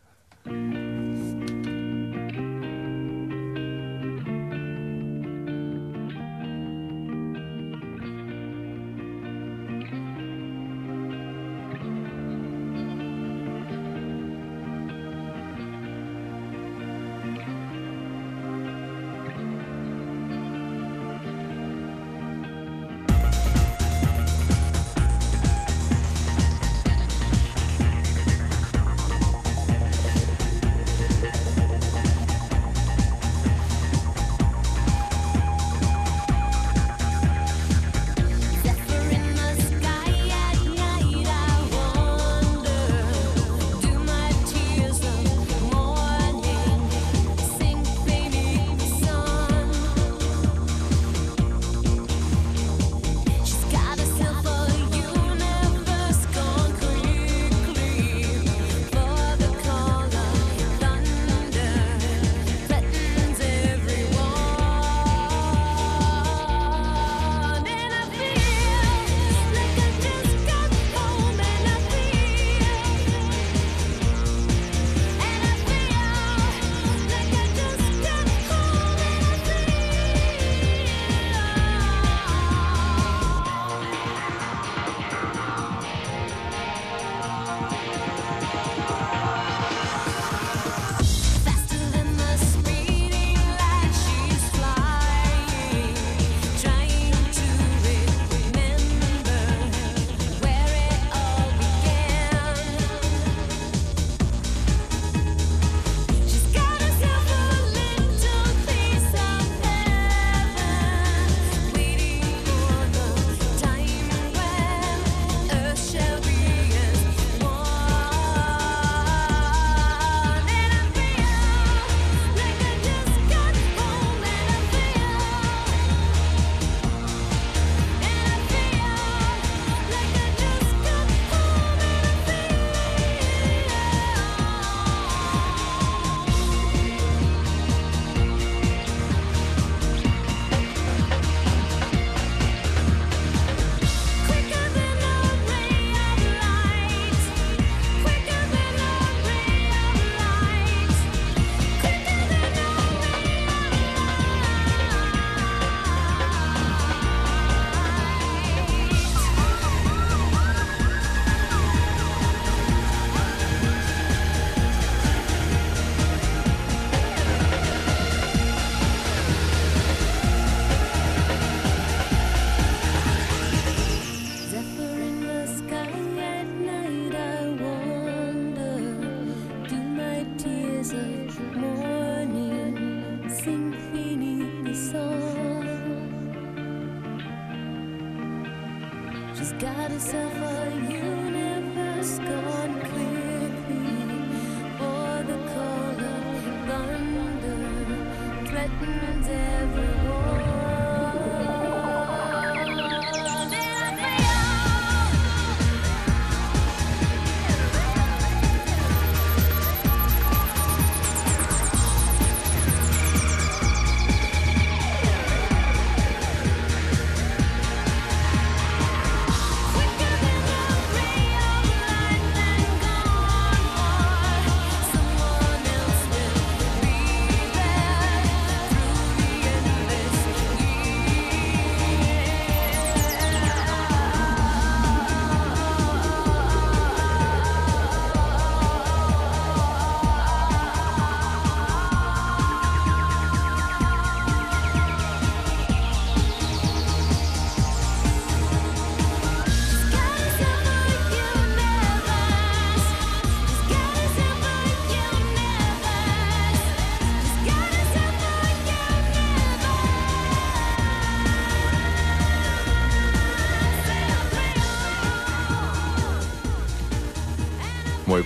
And everyone.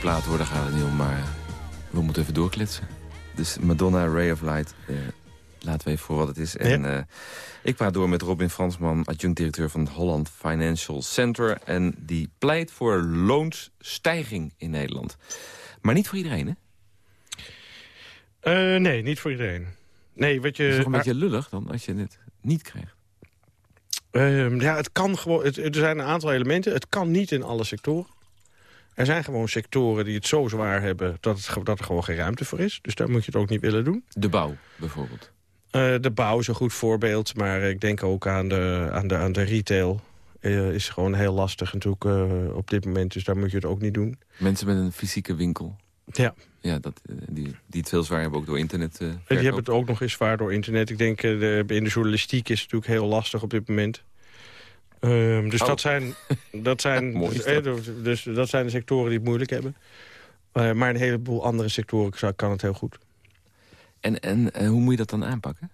Plaat worden gaat het niet om, maar we moeten even doorkletsen. Dus Madonna, Ray of Light, uh, laten we even voor wat het is. En uh, ik praat door met Robin Fransman, adjunct-directeur van het Holland Financial Center. En die pleit voor loonsstijging in Nederland. Maar niet voor iedereen, hè? Uh, nee, niet voor iedereen. Nee, wat je... Het is toch een beetje lullig dan, als je het niet krijgt? Uh, ja, het kan gewoon... Het, er zijn een aantal elementen. Het kan niet in alle sectoren. Er zijn gewoon sectoren die het zo zwaar hebben dat, het, dat er gewoon geen ruimte voor is. Dus daar moet je het ook niet willen doen. De bouw bijvoorbeeld? Uh, de bouw is een goed voorbeeld, maar ik denk ook aan de, aan de, aan de retail. Uh, is gewoon heel lastig natuurlijk uh, op dit moment, dus daar moet je het ook niet doen. Mensen met een fysieke winkel? Ja. Ja, dat, die, die het veel zwaar hebben ook door internet. die hebben het ook nog eens zwaar door internet. Ik denk, de, in de journalistiek is het natuurlijk heel lastig op dit moment. Um, dus oh. dat zijn, dat zijn, eh, dus dat zijn de sectoren die het moeilijk hebben. Uh, maar een heleboel andere sectoren kan het heel goed. En, en uh, hoe moet je dat dan aanpakken?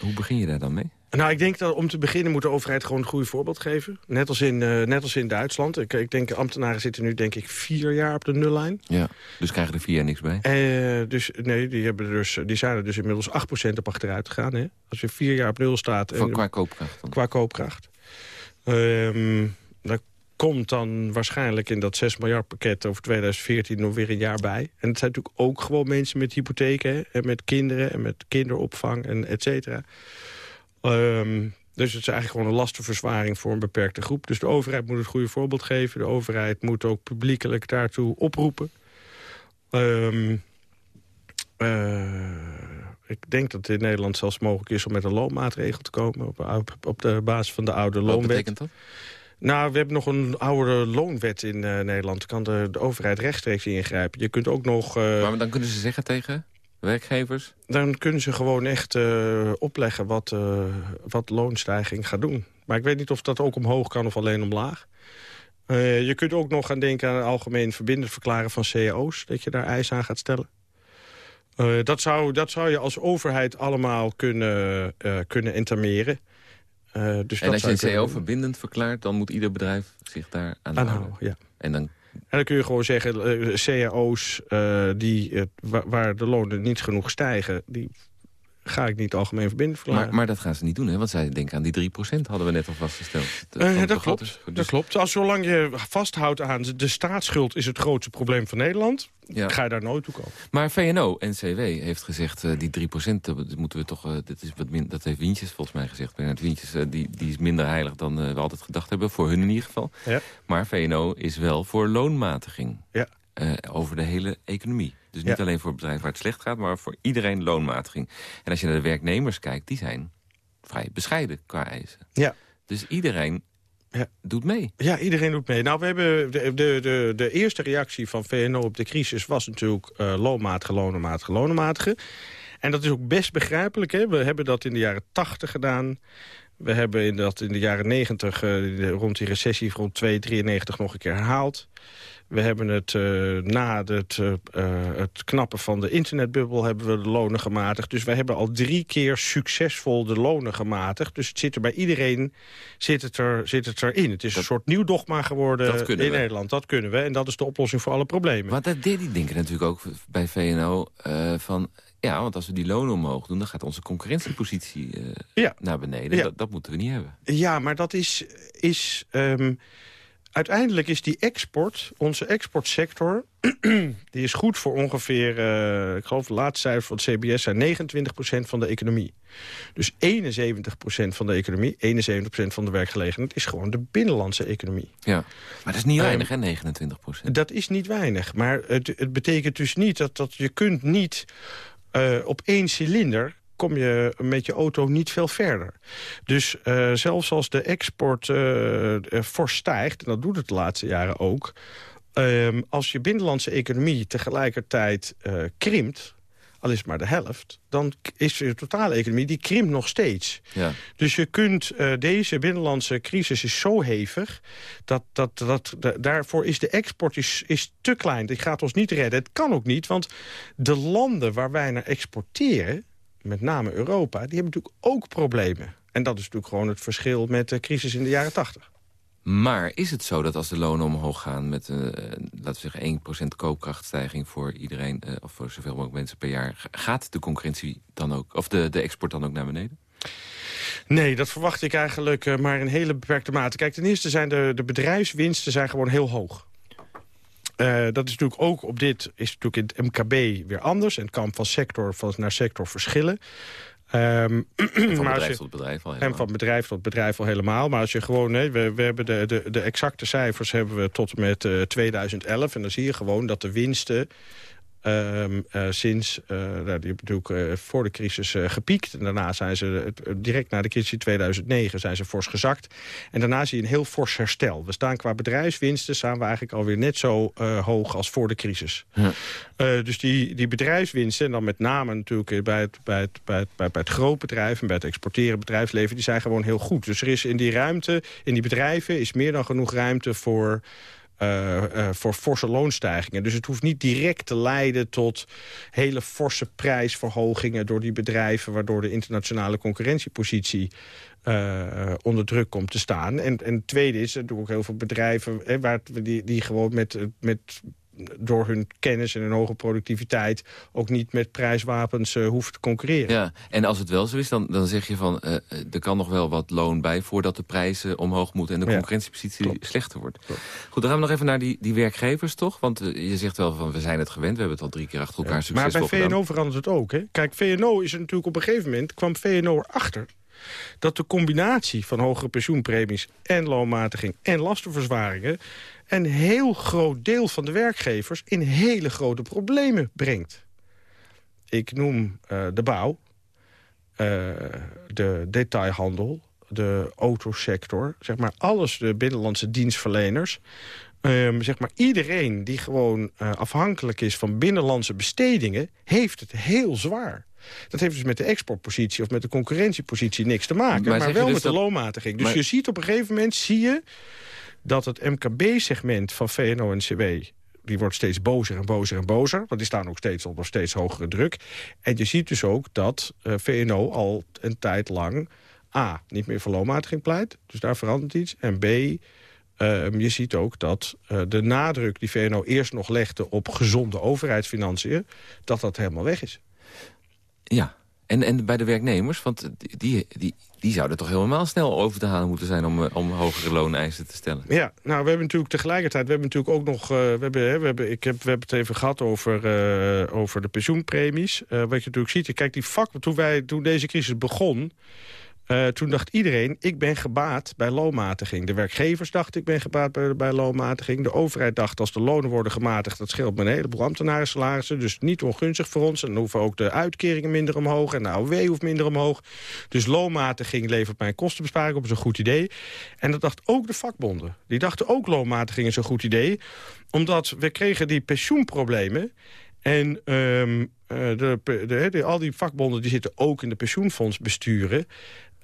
Hoe begin je daar dan mee? Nou, ik denk dat om te beginnen moet de overheid gewoon een goede voorbeeld geven. Net als in, uh, net als in Duitsland. Ik, ik denk, ambtenaren zitten nu denk ik vier jaar op de nullijn. Ja, dus krijgen er vier jaar niks bij? Uh, dus nee, die, hebben dus, die zijn er dus inmiddels 8% op achteruit gegaan. Hè? Als je vier jaar op nul staat... Van, qua koopkracht dan? Qua koopkracht. Um, daar komt dan waarschijnlijk in dat 6 miljard pakket over 2014 nog weer een jaar bij. En het zijn natuurlijk ook gewoon mensen met hypotheken en met kinderen en met kinderopvang en et cetera. Um, dus het is eigenlijk gewoon een lastenverzwaring voor een beperkte groep. Dus de overheid moet het goede voorbeeld geven. De overheid moet ook publiekelijk daartoe oproepen. Um, ik denk dat het in Nederland zelfs mogelijk is om met een loonmaatregel te komen... op, op de basis van de oude loonwet. Wat betekent dat? Nou, we hebben nog een oude loonwet in uh, Nederland. Daar kan de, de, overheid rechtstreeks ingrijpen. Je kunt ook nog... Uh, maar dan kunnen ze zeggen tegen werkgevers? Dan kunnen ze gewoon echt uh, opleggen wat, wat loonstijging gaat doen. Maar ik weet niet of dat ook omhoog kan of alleen omlaag. je kunt ook nog gaan denken aan een algemeen verbindend verklaren van cao's. Dat je daar eisen aan gaat stellen. Uh, dat, zou, dat zou je als overheid allemaal kunnen, uh, kunnen intermeren. Uh, dus en als je een CO verbindend verklaart... dan moet ieder bedrijf zich daar aan houden. Ja. En dan en dan kun je gewoon zeggen, cao's die, waar de lonen niet genoeg stijgen... die ga ik niet algemeen verbinden verklaren. Maar, maar, dat gaan ze niet doen, hè? want zij denken aan die 3% hadden we net al vastgesteld. Uh, dat klopt, dus, dat klopt. Als zolang je vasthoudt aan de staatsschuld is het grootste probleem van Nederland... Ja. ga je daar nooit toe komen. Maar VNO-NCW heeft gezegd, uh, die 3% dat moeten we toch... Uh, dat, is wat min, dat heeft Wientjes volgens mij gezegd. Bernard Wientjes, die, die is minder heilig dan we altijd gedacht hebben. Voor hun in ieder geval. Ja. Maar VNO is wel voor loonmatiging. Ja. over de hele economie. Dus niet alleen voor bedrijven waar het slecht gaat, maar voor iedereen loonmatiging. En als je naar de werknemers kijkt, die zijn vrij bescheiden qua eisen. Ja. Dus iedereen ja. doet mee. Ja, iedereen doet mee. Nou, we hebben de, de, de, de eerste reactie van VNO op de crisis was natuurlijk uh, loonmatige, loonmatige, loonmatige. En dat is ook best begrijpelijk. Hè? We hebben dat in de jaren 80 gedaan. We hebben dat in de jaren 90 uh, rond die recessie rond 2,93 nog een keer herhaald. We hebben het uh, na het, uh, het knappen van de internetbubbel hebben we de lonen gematigd. Dus we hebben al drie keer succesvol de lonen gematigd. Dus het zit er bij iedereen zit het, er, zit het erin. Het is een soort nieuw dogma geworden in Nederland. Dat kunnen we en dat is de oplossing voor alle problemen. Maar dat deed die denken natuurlijk ook bij VNO van... Ja, want als we die lonen omhoog doen... dan gaat onze concurrentiepositie ja. naar beneden. Dat, dat, moeten we niet hebben. Ja, maar dat is... is um, uiteindelijk is die export, onze exportsector... die is goed voor ongeveer, uh, ik geloof de laatste cijfers van het CBS... zijn 29% van de economie. Dus 71% van de economie, 71% van de werkgelegenheid... is gewoon de binnenlandse economie. Ja, maar dat is niet ehm, weinig, hè, 29%? Dat is niet weinig, maar het, het betekent dus niet... dat, dat je kunt niet uh, op één cilinder kom je met je auto niet veel verder. Dus uh, zelfs als de export uh, fors stijgt, en dat doet het de laatste jaren ook... Um, als je binnenlandse economie tegelijkertijd uh, krimpt al is maar de helft... dan is de totale economie, die krimpt nog steeds. Ja. Dus je kunt, uh, deze binnenlandse crisis is zo hevig... dat, dat, dat, daarvoor is de export is, is te klein. Die gaat ons niet redden. Het kan ook niet, want de landen waar wij naar exporteren met name Europa, die hebben natuurlijk ook problemen. En dat is natuurlijk gewoon het verschil met de crisis in de jaren 80. Maar is het zo dat als de lonen omhoog gaan met, uh, laten we zeggen, 1% koopkrachtstijging voor iedereen, uh, of voor zoveel mogelijk mensen per jaar, gaat de concurrentie dan ook, of de, de export dan ook naar beneden? Nee, dat verwacht ik eigenlijk uh, maar in hele beperkte mate. Kijk, ten eerste zijn de, de bedrijfswinsten zijn gewoon heel hoog. Uh, dat is natuurlijk ook op dit, is natuurlijk in het MKB weer anders. En het kan van sector van, naar sector verschillen. Um, van bedrijf tot bedrijf al helemaal. En van bedrijf tot bedrijf al helemaal. Maar als je gewoon, nee, we, we hebben de, de, de exacte cijfers hebben we tot en met uh, 2011. En dan zie je gewoon dat de winsten Um, uh, sinds, uh, nou, die natuurlijk uh, voor de crisis gepiekt. En daarna zijn ze, direct na de crisis in 2009, zijn ze fors gezakt. En daarna zie je een heel fors herstel. We staan qua bedrijfswinsten, staan we eigenlijk alweer net zo hoog als voor de crisis. Ja. dus die, die bedrijfswinsten, en dan met name natuurlijk bij het, bij, het, bij, het, bij, bij het grootbedrijf... en bij het exporteren bedrijfsleven, die zijn gewoon heel goed. Dus er is in die ruimte, in die bedrijven, is meer dan genoeg ruimte voor... Uh, uh, voor forse loonstijgingen. Dus het hoeft niet direct te leiden tot hele forse prijsverhogingen... door die bedrijven, waardoor de internationale concurrentiepositie... Uh, onder druk komt te staan. En, en tweede is, er ook heel veel bedrijven... Hè, waar, die, die gewoon met, met door hun kennis en hun hoge productiviteit... ook niet met prijswapens uh, hoeft te concurreren. Ja, en als het wel zo is, dan, dan zeg je van... Uh, er kan nog wel wat loon bij voordat de prijzen omhoog moeten... en de concurrentiepositie slechter wordt. Goed, dan gaan we nog even naar die, die werkgevers, toch? Want uh, je zegt wel van, we zijn het gewend. We hebben het al drie keer achter elkaar ja. succesvol Maar bij VNO verandert het ook, hè? Kijk, VNO is er natuurlijk op een gegeven moment... kwam VNO erachter dat de combinatie van hogere pensioenpremies... en loonmatiging en lastenverzwaringen een heel groot deel van de werkgevers in hele grote problemen brengt. Ik noem uh, de bouw, uh, de detailhandel, de autosector, zeg maar alles de binnenlandse dienstverleners. Um, zeg maar iedereen die gewoon uh, afhankelijk is van binnenlandse bestedingen... heeft het heel zwaar. Dat heeft dus met de exportpositie of met de concurrentiepositie niks te maken. Maar, maar wel dus met de loonmatiging. Dus je ziet op een gegeven moment, zie je dat het MKB-segment van VNO en CW die wordt steeds bozer en bozer en bozer. Want die staan ook steeds onder steeds hogere druk. En je ziet dus ook dat uh, VNO al een tijd lang... A, niet meer voor loonmatiging pleit. Dus daar verandert iets. En B, uh, je ziet ook dat uh, de nadruk die VNO eerst nog legde... op gezonde overheidsfinanciën, dat dat helemaal weg is. Ja, en, en bij de werknemers, want die, die, die zouden toch helemaal snel over te halen moeten zijn... om, eh, om hogere looneisen te stellen. Ja, nou, we hebben natuurlijk tegelijkertijd... we hebben natuurlijk ook nog... Uh, we, hebben, we, hebben, ik heb, we hebben het even gehad over, uh, over de pensioenpremies. Wat je natuurlijk ziet, kijk, die vak, toen, wij, toen deze crisis begon... Uh, toen dacht iedereen, ik ben gebaat bij loonmatiging. De werkgevers dachten, ik ben gebaat bij, loonmatiging. De overheid dacht, als de lonen worden gematigd... dat scheelt me een heleboel ambtenaren salarissen. Dus niet ongunstig voor ons. En dan hoeven ook de uitkeringen minder omhoog. En de AOW hoeft minder omhoog. Dus loonmatiging levert mij kostenbesparing op. Is een goed idee. En dat dacht ook de vakbonden. Die dachten ook loonmatiging is een goed idee. Omdat we kregen die pensioenproblemen... En um, de, de, de, al die vakbonden die zitten ook in de pensioenfondsbesturen.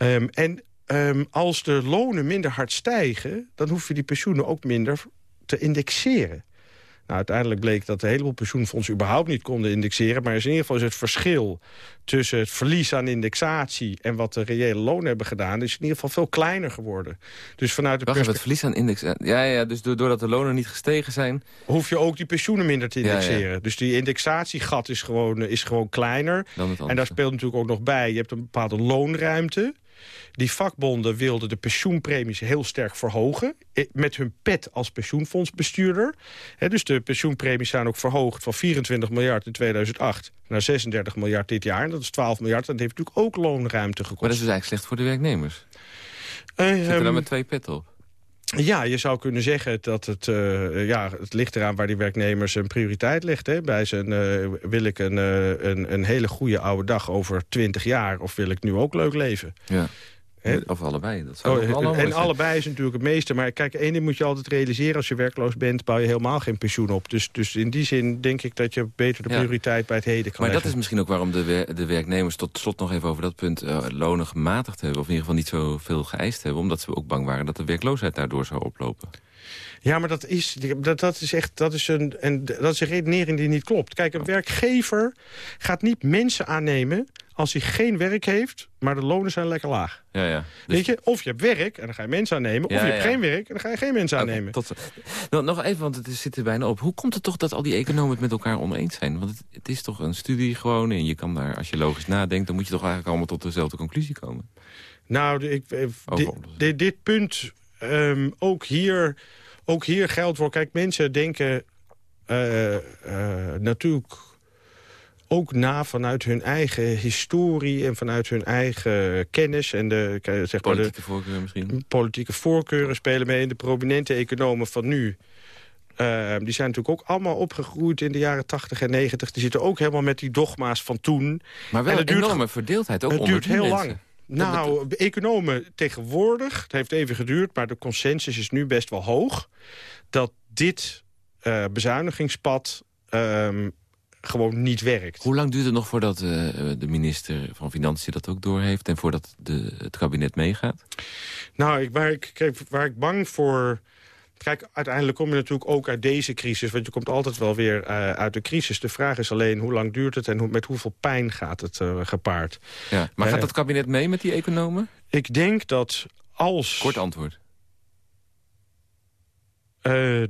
Um, en um, als de lonen minder hard stijgen... dan hoef je die pensioenen ook minder te indexeren. Nou, uiteindelijk bleek dat een heleboel pensioenfondsen überhaupt niet konden indexeren. Maar in ieder geval is het verschil tussen het verlies aan indexatie... en wat de reële lonen hebben gedaan... is in ieder geval veel kleiner geworden. Dus vanuit Wacht het verlies aan indexatie... Ja, ja, dus doordat de lonen niet gestegen zijn... hoef je ook die pensioenen minder te indexeren. Dus die indexatiegat is gewoon, is gewoon kleiner. en daar speelt natuurlijk ook nog bij... je hebt een bepaalde loonruimte... Die vakbonden wilden de pensioenpremies heel sterk verhogen... met hun pet als pensioenfondsbestuurder. dus de pensioenpremies zijn ook verhoogd van 24 miljard in 2008... naar 36 miljard dit jaar. En dat is 12 miljard. En dat heeft natuurlijk ook loonruimte gekost. Maar dat is dus eigenlijk slecht voor de werknemers. Uh, Zitten dan ehm, met twee pet op? Ja, je zou kunnen zeggen dat het, uh, ja, het ligt eraan waar die werknemers een prioriteit ligt. Hè. Bij zijn, uh, wil ik een, uh, een, een hele goede oude dag over 20 jaar of wil ik nu ook leuk leven? Ja. Of allebei. Dat zou oh, en allebei is natuurlijk het meeste. Maar kijk, één ding moet je altijd realiseren. Als je werkloos bent, bouw je helemaal geen pensioen op. Dus, dus in die zin denk ik dat je beter de prioriteit bij het heden kan Maar dat is misschien ook waarom de, de werknemers... tot slot nog even over dat punt uh, lonen gematigd hebben. Of in ieder geval niet zoveel geëist hebben. Omdat ze ook bang waren dat de werkloosheid daardoor zou oplopen. Ja, maar dat is, dat, dat is echt dat is een, en dat is een redenering die niet klopt. Kijk, een werkgever gaat niet mensen aannemen als hij geen werk heeft, maar de lonen zijn lekker laag. Ja, ja. Dus... Weet je, of je hebt werk en dan ga je mensen aannemen... of je hebt geen werk en dan ga je geen mensen okay, aannemen. Tot... Nou, nog even, want het zit er bijna op. Hoe komt het toch dat al die economen het met elkaar oneens zijn? Want het, het is toch een studie gewoon... en je kan daar, als je logisch nadenkt... dan moet je toch eigenlijk allemaal tot dezelfde conclusie komen? Nou, ik, eh, dit, dit, dit, punt, um, ook, hier, ook hier geldt voor... Kijk, mensen denken uh, uh, natuurlijk ook na vanuit hun eigen historie en vanuit hun eigen kennis. En de, zeg maar politieke voorkeuren misschien? Politieke voorkeuren spelen mee. de prominente economen van nu... Uh, die zijn natuurlijk ook allemaal opgegroeid in de jaren 80 en 90. Die zitten ook helemaal met die dogma's van toen. Maar wel een enorme verdeeldheid ook het onder duurt heel lang. Nou, economen tegenwoordig, het heeft even geduurd... maar de consensus is nu best wel hoog... dat dit uh, bezuinigingspad um, gewoon niet werkt. Hoe lang duurt het nog voordat uh, de minister van Financiën dat ook doorheeft... en voordat de, het kabinet meegaat? Nou, ik, waar, ik, kijk, waar ik bang voor... Kijk, uiteindelijk kom je natuurlijk ook uit deze crisis. Want je komt altijd wel weer uh, uit de crisis. De vraag is alleen hoe lang duurt het en hoe, met hoeveel pijn gaat het uh, gepaard. Ja, maar gaat het kabinet mee met die economen? Ik denk dat als... Kort antwoord.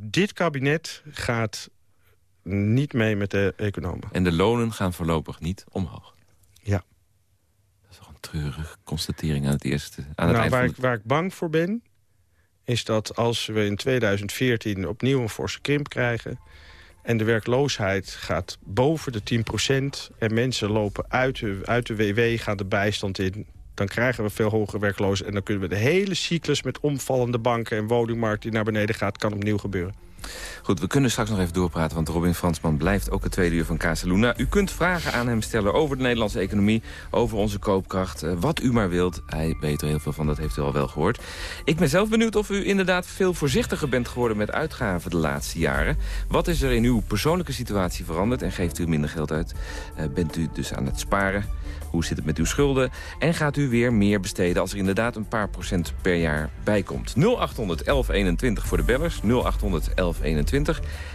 dit kabinet gaat niet mee met de economen. En de lonen gaan voorlopig niet omhoog? Ja. Dat is toch een treurige constatering aan het eerste aan het nou, waar, ik, waar ik bang voor ben, is dat als we in 2014 opnieuw een forse krimp krijgen... en de werkloosheid gaat boven de 10% en mensen lopen uit de, uit de WW, gaan de bijstand in... dan krijgen we veel hogere werkloosheid... en dan kunnen we de hele cyclus met omvallende banken en woningmarkt... die naar beneden gaat, kan opnieuw gebeuren. Goed, we kunnen straks nog even doorpraten, want Robin Fransman blijft ook het tweede uur van Casaluna. U kunt vragen aan hem stellen over de Nederlandse economie, over onze koopkracht, eh, wat u maar wilt. Hij weet er heel veel van, dat heeft u al wel gehoord. Ik ben zelf benieuwd of u inderdaad veel voorzichtiger bent geworden met uitgaven de laatste jaren. Wat is er in uw persoonlijke situatie veranderd en geeft u minder geld uit? Uh, bent u dus aan het sparen? Hoe zit het met uw schulden? En gaat u weer meer besteden als er inderdaad een paar procent per jaar bij komt? 0800 1121 voor de bellers, 0800 1121.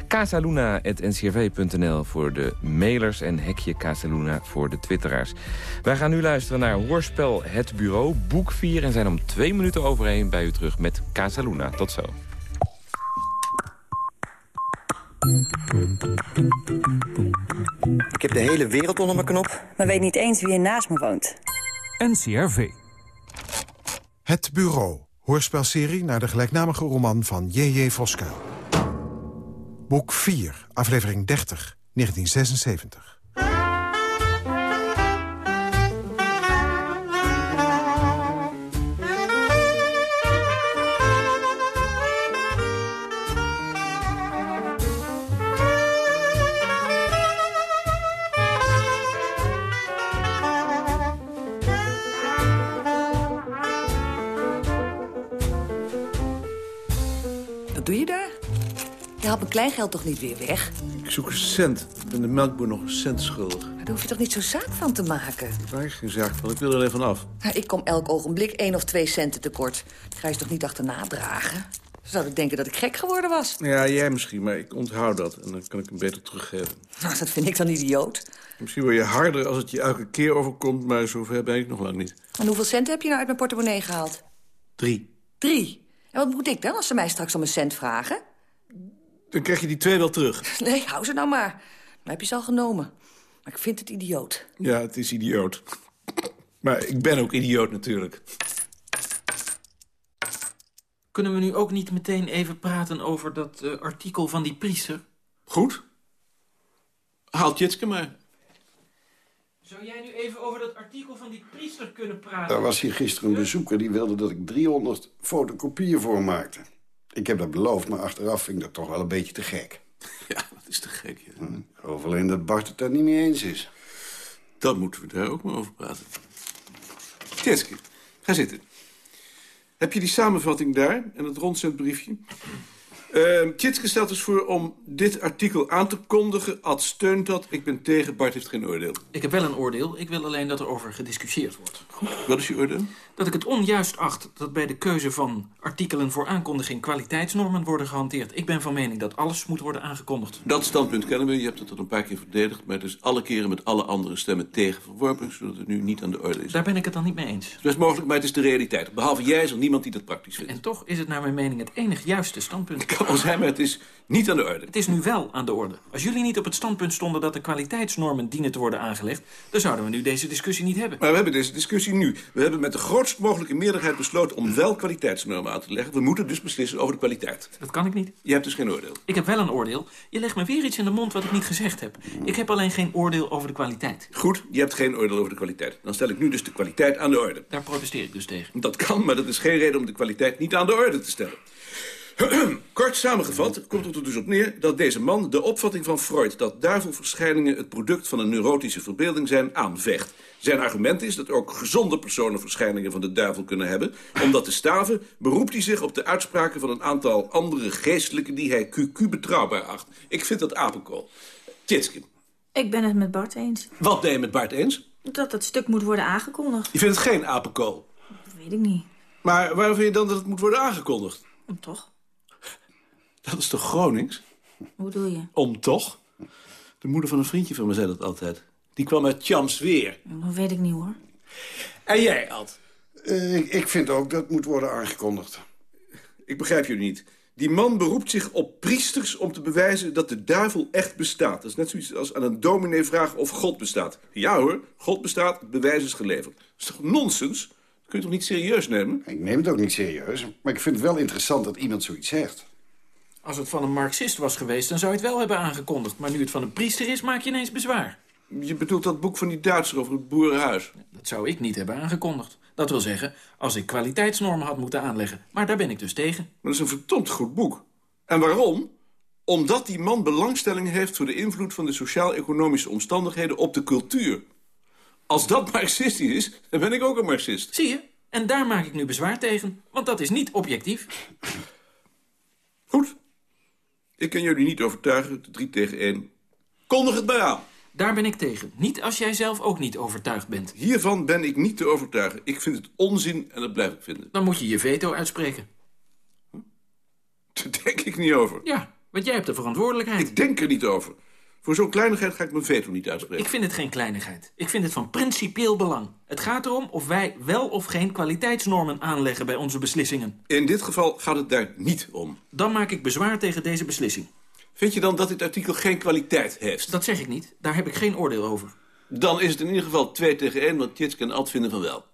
Casaluna.ncrv.nl voor de mailers en hekje Casaluna voor de twitteraars. Wij gaan nu luisteren naar Hoorspel Het Bureau, boek 4... en zijn om twee minuten overheen bij u terug met Casaluna. Tot zo. Ik heb de hele wereld onder mijn knop. Maar weet niet eens wie er naast me woont. NCRV. Het Bureau. Hoorspelserie naar de gelijknamige roman van J.J. Voskuil. Boek 4, aflevering 30, 1976. Haalt mijn kleingeld toch niet weer weg? Ik zoek een cent. Ik ben de melkboer nog een cent schuldig. daar hoef je toch niet zo zaak van te maken? Ik maak geen zaak van. Ik wil er alleen van af. ik kom elk ogenblik één of twee centen tekort. Dat ga je toch niet achterna dragen? Ze zouden denken dat ik gek geworden was. Ja, jij misschien, maar ik onthoud dat. En dan kan ik hem beter teruggeven. Nou, dat vind ik dan idioot. Misschien word je harder als het je elke keer overkomt... maar zover ben ik nog lang niet. En hoeveel cent heb je nou uit mijn portemonnee gehaald? Drie. Drie. En wat moet ik dan als ze mij straks om een cent vragen? Dan krijg je die twee wel terug. Nee, hou ze nou maar. Dan heb je ze al genomen. Maar ik vind het idioot. Ja, het is idioot. Maar ik ben ook idioot natuurlijk. Kunnen we nu ook niet meteen even praten over dat eh, artikel van die priester? Goed. Haal Tjitske maar. Zou jij nu even over dat artikel van die priester kunnen praten? Er was hier gisteren een bezoeker die wilde dat ik 300 fotocopieën voor maakte. Ik heb dat beloofd, maar achteraf vind ik dat toch wel een beetje te gek. Ja, dat is te gek. Ja. Ik geloof alleen dat Bart het daar niet mee eens is. Dan moeten we daar ook maar over praten. Tjitske, ga zitten. Heb je die samenvatting daar en het rondzendbriefje? Uh, Tjitske stelt dus voor om dit artikel aan te kondigen. Ad steunt dat. Ik ben tegen. Bart heeft geen oordeel. Ik heb wel een oordeel. Ik wil alleen dat er over gediscussieerd wordt. Wat is je oordeel? Dat ik het onjuist acht dat bij de keuze van artikelen voor aankondiging kwaliteitsnormen worden gehanteerd. Ik ben van mening dat alles moet worden aangekondigd. Dat standpunt kennen we. Je hebt het tot een paar keer verdedigd. Maar het is alle keren met alle andere stemmen tegen verworpen. Zodat het nu niet aan de orde is. Daar ben ik het dan niet mee eens. Het is best mogelijk, maar het is de realiteit. Behalve jij is er niemand die dat praktisch vindt. En toch is het naar mijn mening het enig juiste standpunt. Maar het is niet aan de orde. Het is nu wel aan de orde. Als jullie niet op het standpunt stonden dat de kwaliteitsnormen dienen te worden aangelegd... dan zouden we nu deze discussie niet hebben. Maar we hebben deze discussie nu. We hebben met de grootst mogelijke meerderheid besloten om wel kwaliteitsnormen aan te leggen. We moeten dus beslissen over de kwaliteit. Dat kan ik niet. Je hebt dus geen oordeel. Ik heb wel een oordeel. Je legt me weer iets in de mond wat ik niet gezegd heb. Ik heb alleen geen oordeel over de kwaliteit. Goed, je hebt geen oordeel over de kwaliteit. Dan stel ik nu dus de kwaliteit aan de orde. Daar protesteer ik dus tegen. Dat kan, maar dat is geen reden om de kwaliteit niet aan de orde te stellen. Kort samengevat komt het er dus op neer dat deze man de opvatting van Freud... dat duivelverschijningen het product van een neurotische verbeelding zijn, aanvecht. Zijn argument is dat ook gezonde personen verschijningen van de duivel kunnen hebben. Om dat te staven beroept hij zich op de uitspraken van een aantal andere geestelijken... die hij QQ betrouwbaar acht. Ik vind dat apenkool. Tjitske. Ik ben het met Bart eens. Wat ben je met Bart eens? Dat het stuk moet worden aangekondigd. Je vindt het geen apenkool? Dat weet ik niet. Maar waarom vind je dan dat het moet worden aangekondigd? Om toch? Dat is toch Gronings? Hoe doe je? Om toch? De moeder van een vriendje van me zei dat altijd. Die kwam uit Chamsweer. Dat weet ik niet hoor. En jij, Ad? Uh, ik, ik vind ook dat het moet worden aangekondigd. Ik begrijp jullie niet. Die man beroept zich op priesters om te bewijzen dat de duivel echt bestaat. Dat is net zoiets als aan een dominee vragen of God bestaat. Ja hoor, God bestaat, het bewijs is geleverd. Dat is toch nonsens? Dat kun je toch niet serieus nemen? Ik neem het ook niet serieus, maar ik vind het wel interessant dat iemand zoiets zegt. Als het van een marxist was geweest, dan zou je het wel hebben aangekondigd. Maar nu het van een priester is, maak je ineens bezwaar. Je bedoelt dat boek van die Duitser over het boerenhuis? Dat zou ik niet hebben aangekondigd. Dat wil zeggen, als ik kwaliteitsnormen had moeten aanleggen. Maar daar ben ik dus tegen. Maar dat is een verdomd goed boek. En waarom? Omdat die man belangstelling heeft voor de invloed van de sociaal-economische omstandigheden op de cultuur. Als dat marxistisch is, dan ben ik ook een marxist. Zie je? En daar maak ik nu bezwaar tegen, want dat is niet objectief. Goed. Ik kan jullie niet overtuigen, de drie tegen één. Kondig het maar aan. Daar ben ik tegen. Niet als jij zelf ook niet overtuigd bent. Hiervan ben ik niet te overtuigen. Ik vind het onzin en dat blijf ik vinden. Dan moet je je veto uitspreken. Daar denk ik niet over. Ja, want jij hebt de verantwoordelijkheid. Ik denk er niet over. Voor zo'n kleinigheid ga ik mijn veto niet uitspreken. Ik vind het geen kleinigheid. Ik vind het van principieel belang. Het gaat erom of wij wel of geen kwaliteitsnormen aanleggen bij onze beslissingen. In dit geval gaat het daar niet om. Dan maak ik bezwaar tegen deze beslissing. Vind je dan dat dit artikel geen kwaliteit heeft? Dat zeg ik niet. Daar heb ik geen oordeel over. Dan is het in ieder geval 2 tegen 1, want Tjitske en Ad vinden van wel.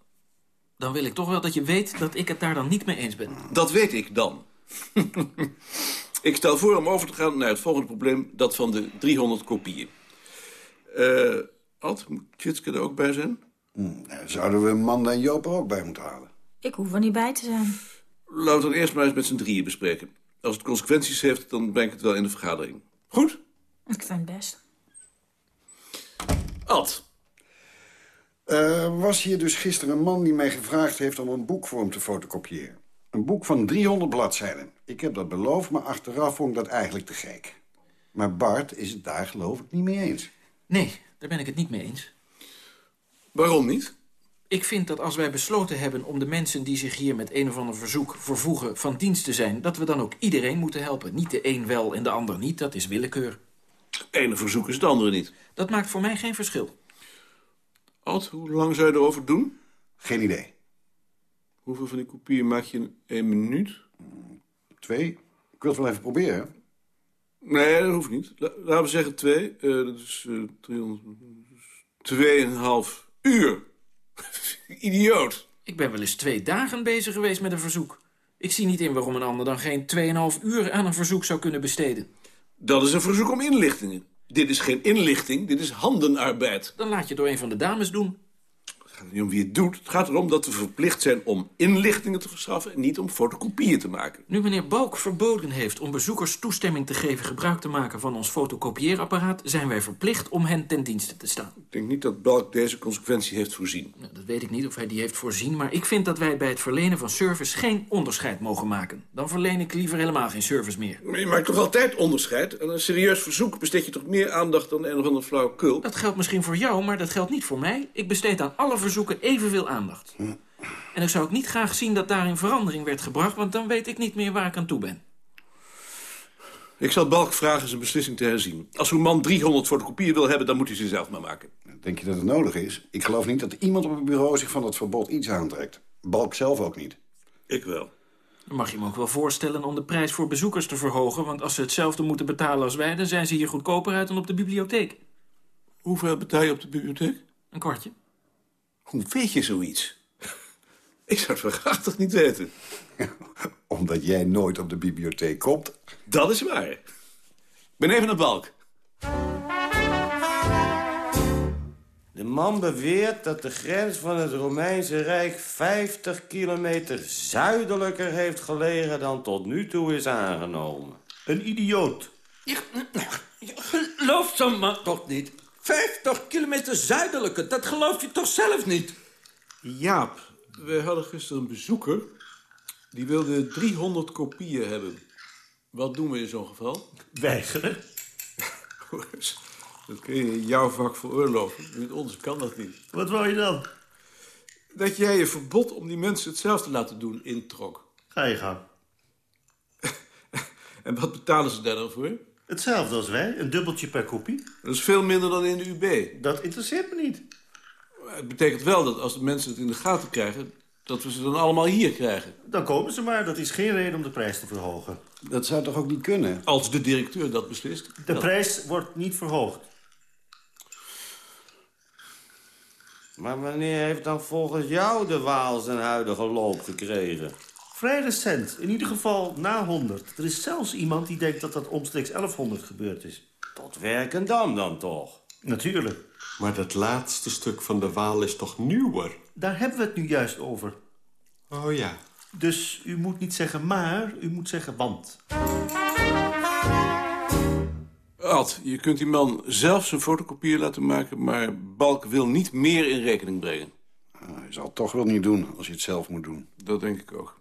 Dan wil ik toch wel dat je weet dat ik het daar dan niet mee eens ben. Dat weet ik dan. ik stel voor om over te gaan naar het volgende probleem, dat van de 300 kopieën. Uh, Ad, moet Tjitske er ook bij zijn? Hm, zouden we Manda en Joop er ook bij moeten halen? Ik hoef er niet bij te zijn. Laten we dan eerst maar eens met z'n drieën bespreken. Als het consequenties heeft, dan breng ik het wel in de vergadering. Goed? Ik vind het best. Ad. Er was hier dus gisteren een man die mij gevraagd heeft om een boek voor hem te fotocopiëren. Een boek van 300 bladzijden. Ik heb dat beloofd, maar achteraf vond ik dat eigenlijk te gek. Maar Bart is het daar geloof ik niet mee eens. Nee, daar ben ik het niet mee eens. Waarom niet? Ik vind dat als wij besloten hebben om de mensen die zich hier met een of ander verzoek vervoegen van dienst te zijn, dat we dan ook iedereen moeten helpen. Niet de een wel en de ander niet, dat is willekeur. Het ene verzoek is het andere niet. Dat maakt voor mij geen verschil. Ad, hoe lang zou je erover doen? Geen idee. Hoeveel van die kopieën maak je in één minuut? Twee. Ik wil het wel even proberen. Nee, dat hoeft niet. La- laten we zeggen twee. Eh, dat is eh 300... Tweeënhalf uur. Idioot. Ik ben wel eens twee dagen bezig geweest met een verzoek. Ik zie niet in waarom een ander dan geen 2,5 uur aan een verzoek zou kunnen besteden. Dat is een verzoek om inlichtingen. Dit is geen inlichting, dit is handenarbeid. Dan laat je het door een van de dames doen. Gaat niet om wie het doet. Het gaat erom dat we verplicht zijn om inlichtingen te verschaffen... en niet om fotocopieën te maken. Nu meneer Balk verboden heeft om bezoekers toestemming te geven gebruik te maken van ons fotokopieerapparaat, zijn wij verplicht om hen ten dienste te staan. Ik denk niet dat Balk deze consequentie heeft voorzien. Nou, dat weet ik niet of hij die heeft voorzien, maar ik vind dat wij bij het verlenen van service geen onderscheid mogen maken. Dan verleen ik liever helemaal geen service meer. Maar je maakt toch altijd onderscheid? Aan een serieus verzoek besteed je toch meer aandacht dan een of ander flauwekul? Dat geldt misschien voor jou, maar dat geldt niet voor mij. Ik besteed aan alle verzoeken evenveel aandacht. En ik zou ook niet graag zien dat daarin verandering werd gebracht, want dan weet ik niet meer waar ik aan toe ben. Ik zal Balk vragen zijn beslissing te herzien. Als uw man 300 fotocopieën wil hebben, dan moet hij ze zelf maar maken. Denk je dat het nodig is? Ik geloof niet dat iemand op het bureau zich van dat verbod iets aantrekt. Balk zelf ook niet. Ik wel. Dan mag je me ook wel voorstellen om de prijs voor bezoekers te verhogen... want als ze hetzelfde moeten betalen als wij... dan zijn ze hier goedkoper uit dan op de bibliotheek. Hoeveel betaal je op de bibliotheek? Een kwartje. Hoe weet je zoiets? Ik zou het verachtig niet weten. Omdat jij nooit op de bibliotheek komt. Dat is waar. Ik ben even naar Balk. De man beweert dat de grens van het Romeinse Rijk 50 kilometer zuidelijker heeft gelegen dan tot nu toe is aangenomen. Een idioot. Geloof zo'n man toch niet? 50 kilometer zuidelijker, dat geloof je toch zelf niet? Jaap, we hadden gisteren een bezoeker. Die wilde 300 kopieën hebben. Wat doen we in zo'n geval? Weigeren. Dat kun je in jouw vak veroorloven. Met ons kan dat niet. Wat wou je dan? Dat jij je verbod om die mensen het zelf te laten doen introk. Ga je gang. En wat betalen ze daar dan voor? Hetzelfde als wij, een dubbeltje per kopie. Dat is veel minder dan in de UB. Dat interesseert me niet. Het betekent wel dat als de mensen het in de gaten krijgen... dat we ze dan allemaal hier krijgen. Dan komen ze maar, dat is geen reden om de prijs te verhogen. Dat zou toch ook niet kunnen? Als de directeur dat beslist. De prijs wordt niet verhoogd. Maar wanneer heeft dan volgens jou de Waal zijn huidige loop gekregen? Vrij recent, in ieder geval na 100. Er is zelfs iemand die denkt dat dat omstreeks 1100 gebeurd is. Tot Werkendam dan toch? Natuurlijk. Maar dat laatste stuk van de Waal is toch nieuwer? Daar hebben we het nu juist over. Oh ja. Dus u moet niet zeggen maar, u moet zeggen want. Ad, je kunt die man zelf zijn fotocopieën laten maken... maar Balk wil niet meer in rekening brengen. Hij zal het toch wel niet doen als je het zelf moet doen. Dat denk ik ook.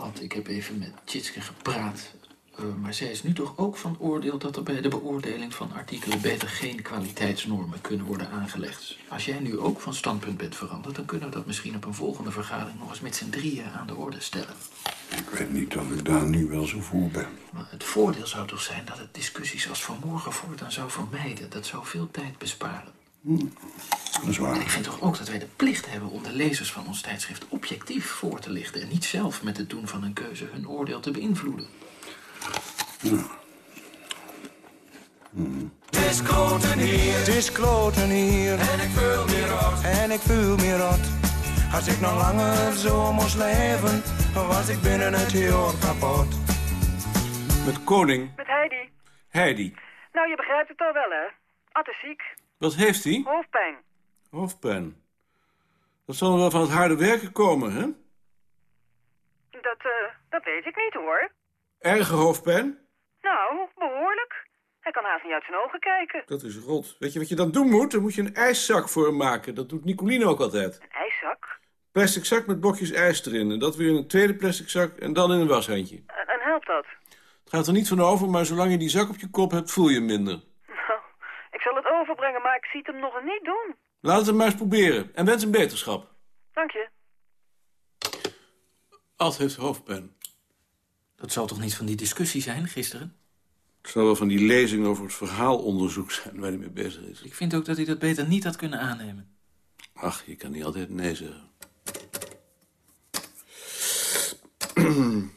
Want ik heb even met Tjitske gepraat. Eh, maar zij is nu toch ook van oordeel dat er bij de beoordeling van artikelen beter geen kwaliteitsnormen kunnen worden aangelegd. Als jij nu ook van standpunt bent veranderd, dan kunnen we dat misschien op een volgende vergadering nog eens met z'n drieën aan de orde stellen. Ik weet niet of ik daar nu wel zo voor ben. Maar het voordeel zou toch zijn dat het discussies als vanmorgen voortaan zou vermijden. Dat zou veel tijd besparen. Dat is waar. En ik vind toch ook dat wij de plicht hebben om de lezers van ons tijdschrift objectief voor te lichten. En niet zelf met het doen van een keuze hun oordeel te beïnvloeden. Het is kloten hier, het is kloten hier. En ik voel me rot, en ik voel me rot. Als ik nog langer zo moest leven, was ik binnen het heel kapot. Met Koning. Met Heidi. Heidi. Nou, je begrijpt het al wel, hè? Ad is ziek. Wat heeft hij? Hoofdpijn. Hoofdpijn. Dat zal wel van het harde werken komen, hè? Dat, eh, dat weet ik niet, hoor. Erge hoofdpijn? Nou, behoorlijk. Hij kan haast niet uit zijn ogen kijken. Dat is rot. Weet je wat je dan doen moet? Dan moet je een ijszak voor hem maken. Dat doet Nicoline ook altijd. Een ijszak? Plastic zak met blokjes ijs erin. En dat weer in een tweede plastic zak en dan in een washandje. En, en helpt dat? Het gaat er niet van over, maar zolang je die zak op je kop hebt, voel je minder. Ik zal het overbrengen, maar ik zie het hem nog niet doen. Laat het hem maar eens proberen. En wens hem beterschap. Dank je. Ad heeft hoofdpijn. Dat zal toch niet van die discussie zijn gisteren? Het zal wel van die lezing over het verhaalonderzoek zijn waar hij mee bezig is. Ik vind ook dat hij dat beter niet had kunnen aannemen. Ach, je kan niet altijd nee zeggen.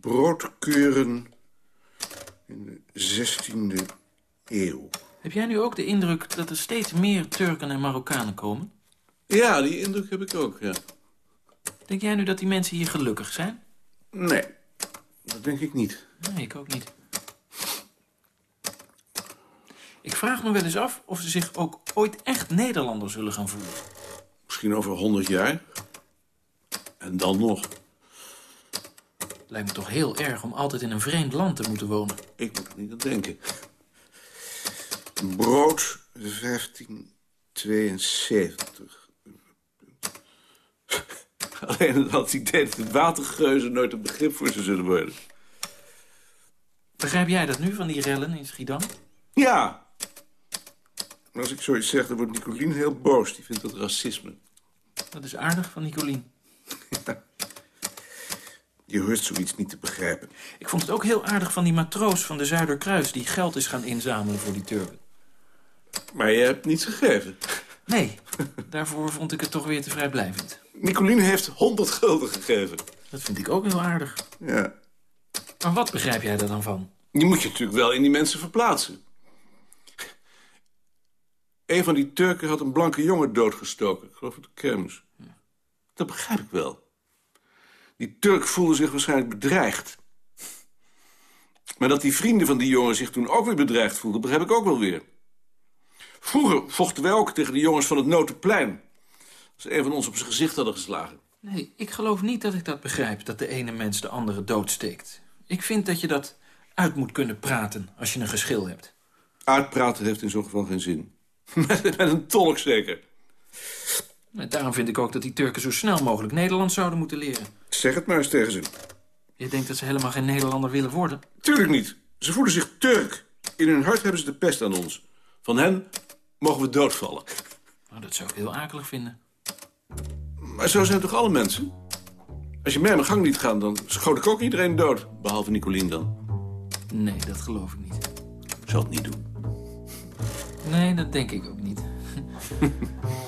Broodkeuren in de 16e eeuw. Heb jij nu ook de indruk dat er steeds meer Turken en Marokkanen komen? Ja, die indruk heb ik ook, ja. Denk jij nu dat die mensen hier gelukkig zijn? Nee, dat denk ik niet. Nee, ik ook niet. Ik vraag me wel eens af of ze zich ook ooit echt Nederlander zullen gaan voelen. Misschien over honderd jaar. En dan nog. Lijkt me toch heel erg om altijd in een vreemd land te moeten wonen. Ik moet er niet aan denken. Brood 1572. Alleen dat idee dat de watergeuzen nooit een begrip voor ze zullen worden. Begrijp jij dat nu van die rellen in Schiedam? Ja. Maar als ik zoiets zeg, dan wordt Nicolien heel boos. Die vindt dat racisme. Dat is aardig van Nicolien. Je hoort zoiets niet te begrijpen. Ik vond het ook heel aardig van die matroos van de Zuiderkruis... die geld is gaan inzamelen voor die Turken. Maar je hebt niets gegeven. Nee, daarvoor vond ik het toch weer te vrijblijvend. Nicolien heeft 100 gulden gegeven. Dat vind ik ook heel aardig. Ja. Maar wat begrijp jij daar dan van? Je moet je natuurlijk wel in die mensen verplaatsen. Een van die Turken had een blanke jongen doodgestoken. Ik geloof op de kermis. Dat begrijp ik wel. Die Turk voelde zich waarschijnlijk bedreigd. Maar dat die vrienden van die jongen zich toen ook weer bedreigd voelden... begrijp ik ook wel weer. Vroeger vochten wij ook tegen de jongens van het Notenplein. Als een van ons op zijn gezicht hadden geslagen. Nee, ik geloof niet dat ik dat begrijp... dat de ene mens de andere doodsteekt. Ik vind dat je dat uit moet kunnen praten als je een geschil hebt. Uitpraten heeft in zo'n geval geen zin. met, met een tolk zeker. En daarom vind ik ook dat die Turken zo snel mogelijk Nederlands zouden moeten leren. Zeg het maar eens tegen ze. Je denkt dat ze helemaal geen Nederlander willen worden? Tuurlijk niet. Ze voelen zich Turk. In hun hart hebben ze de pest aan ons. Van hen mogen we doodvallen. Nou, dat zou ik heel akelig vinden. Maar zo zijn toch alle mensen? Als je mij mijn gang liet gaan, dan schoot ik ook iedereen dood. Behalve Nicolien dan. Nee, dat geloof ik niet. Ik zal het niet doen. Nee, dat denk ik ook niet.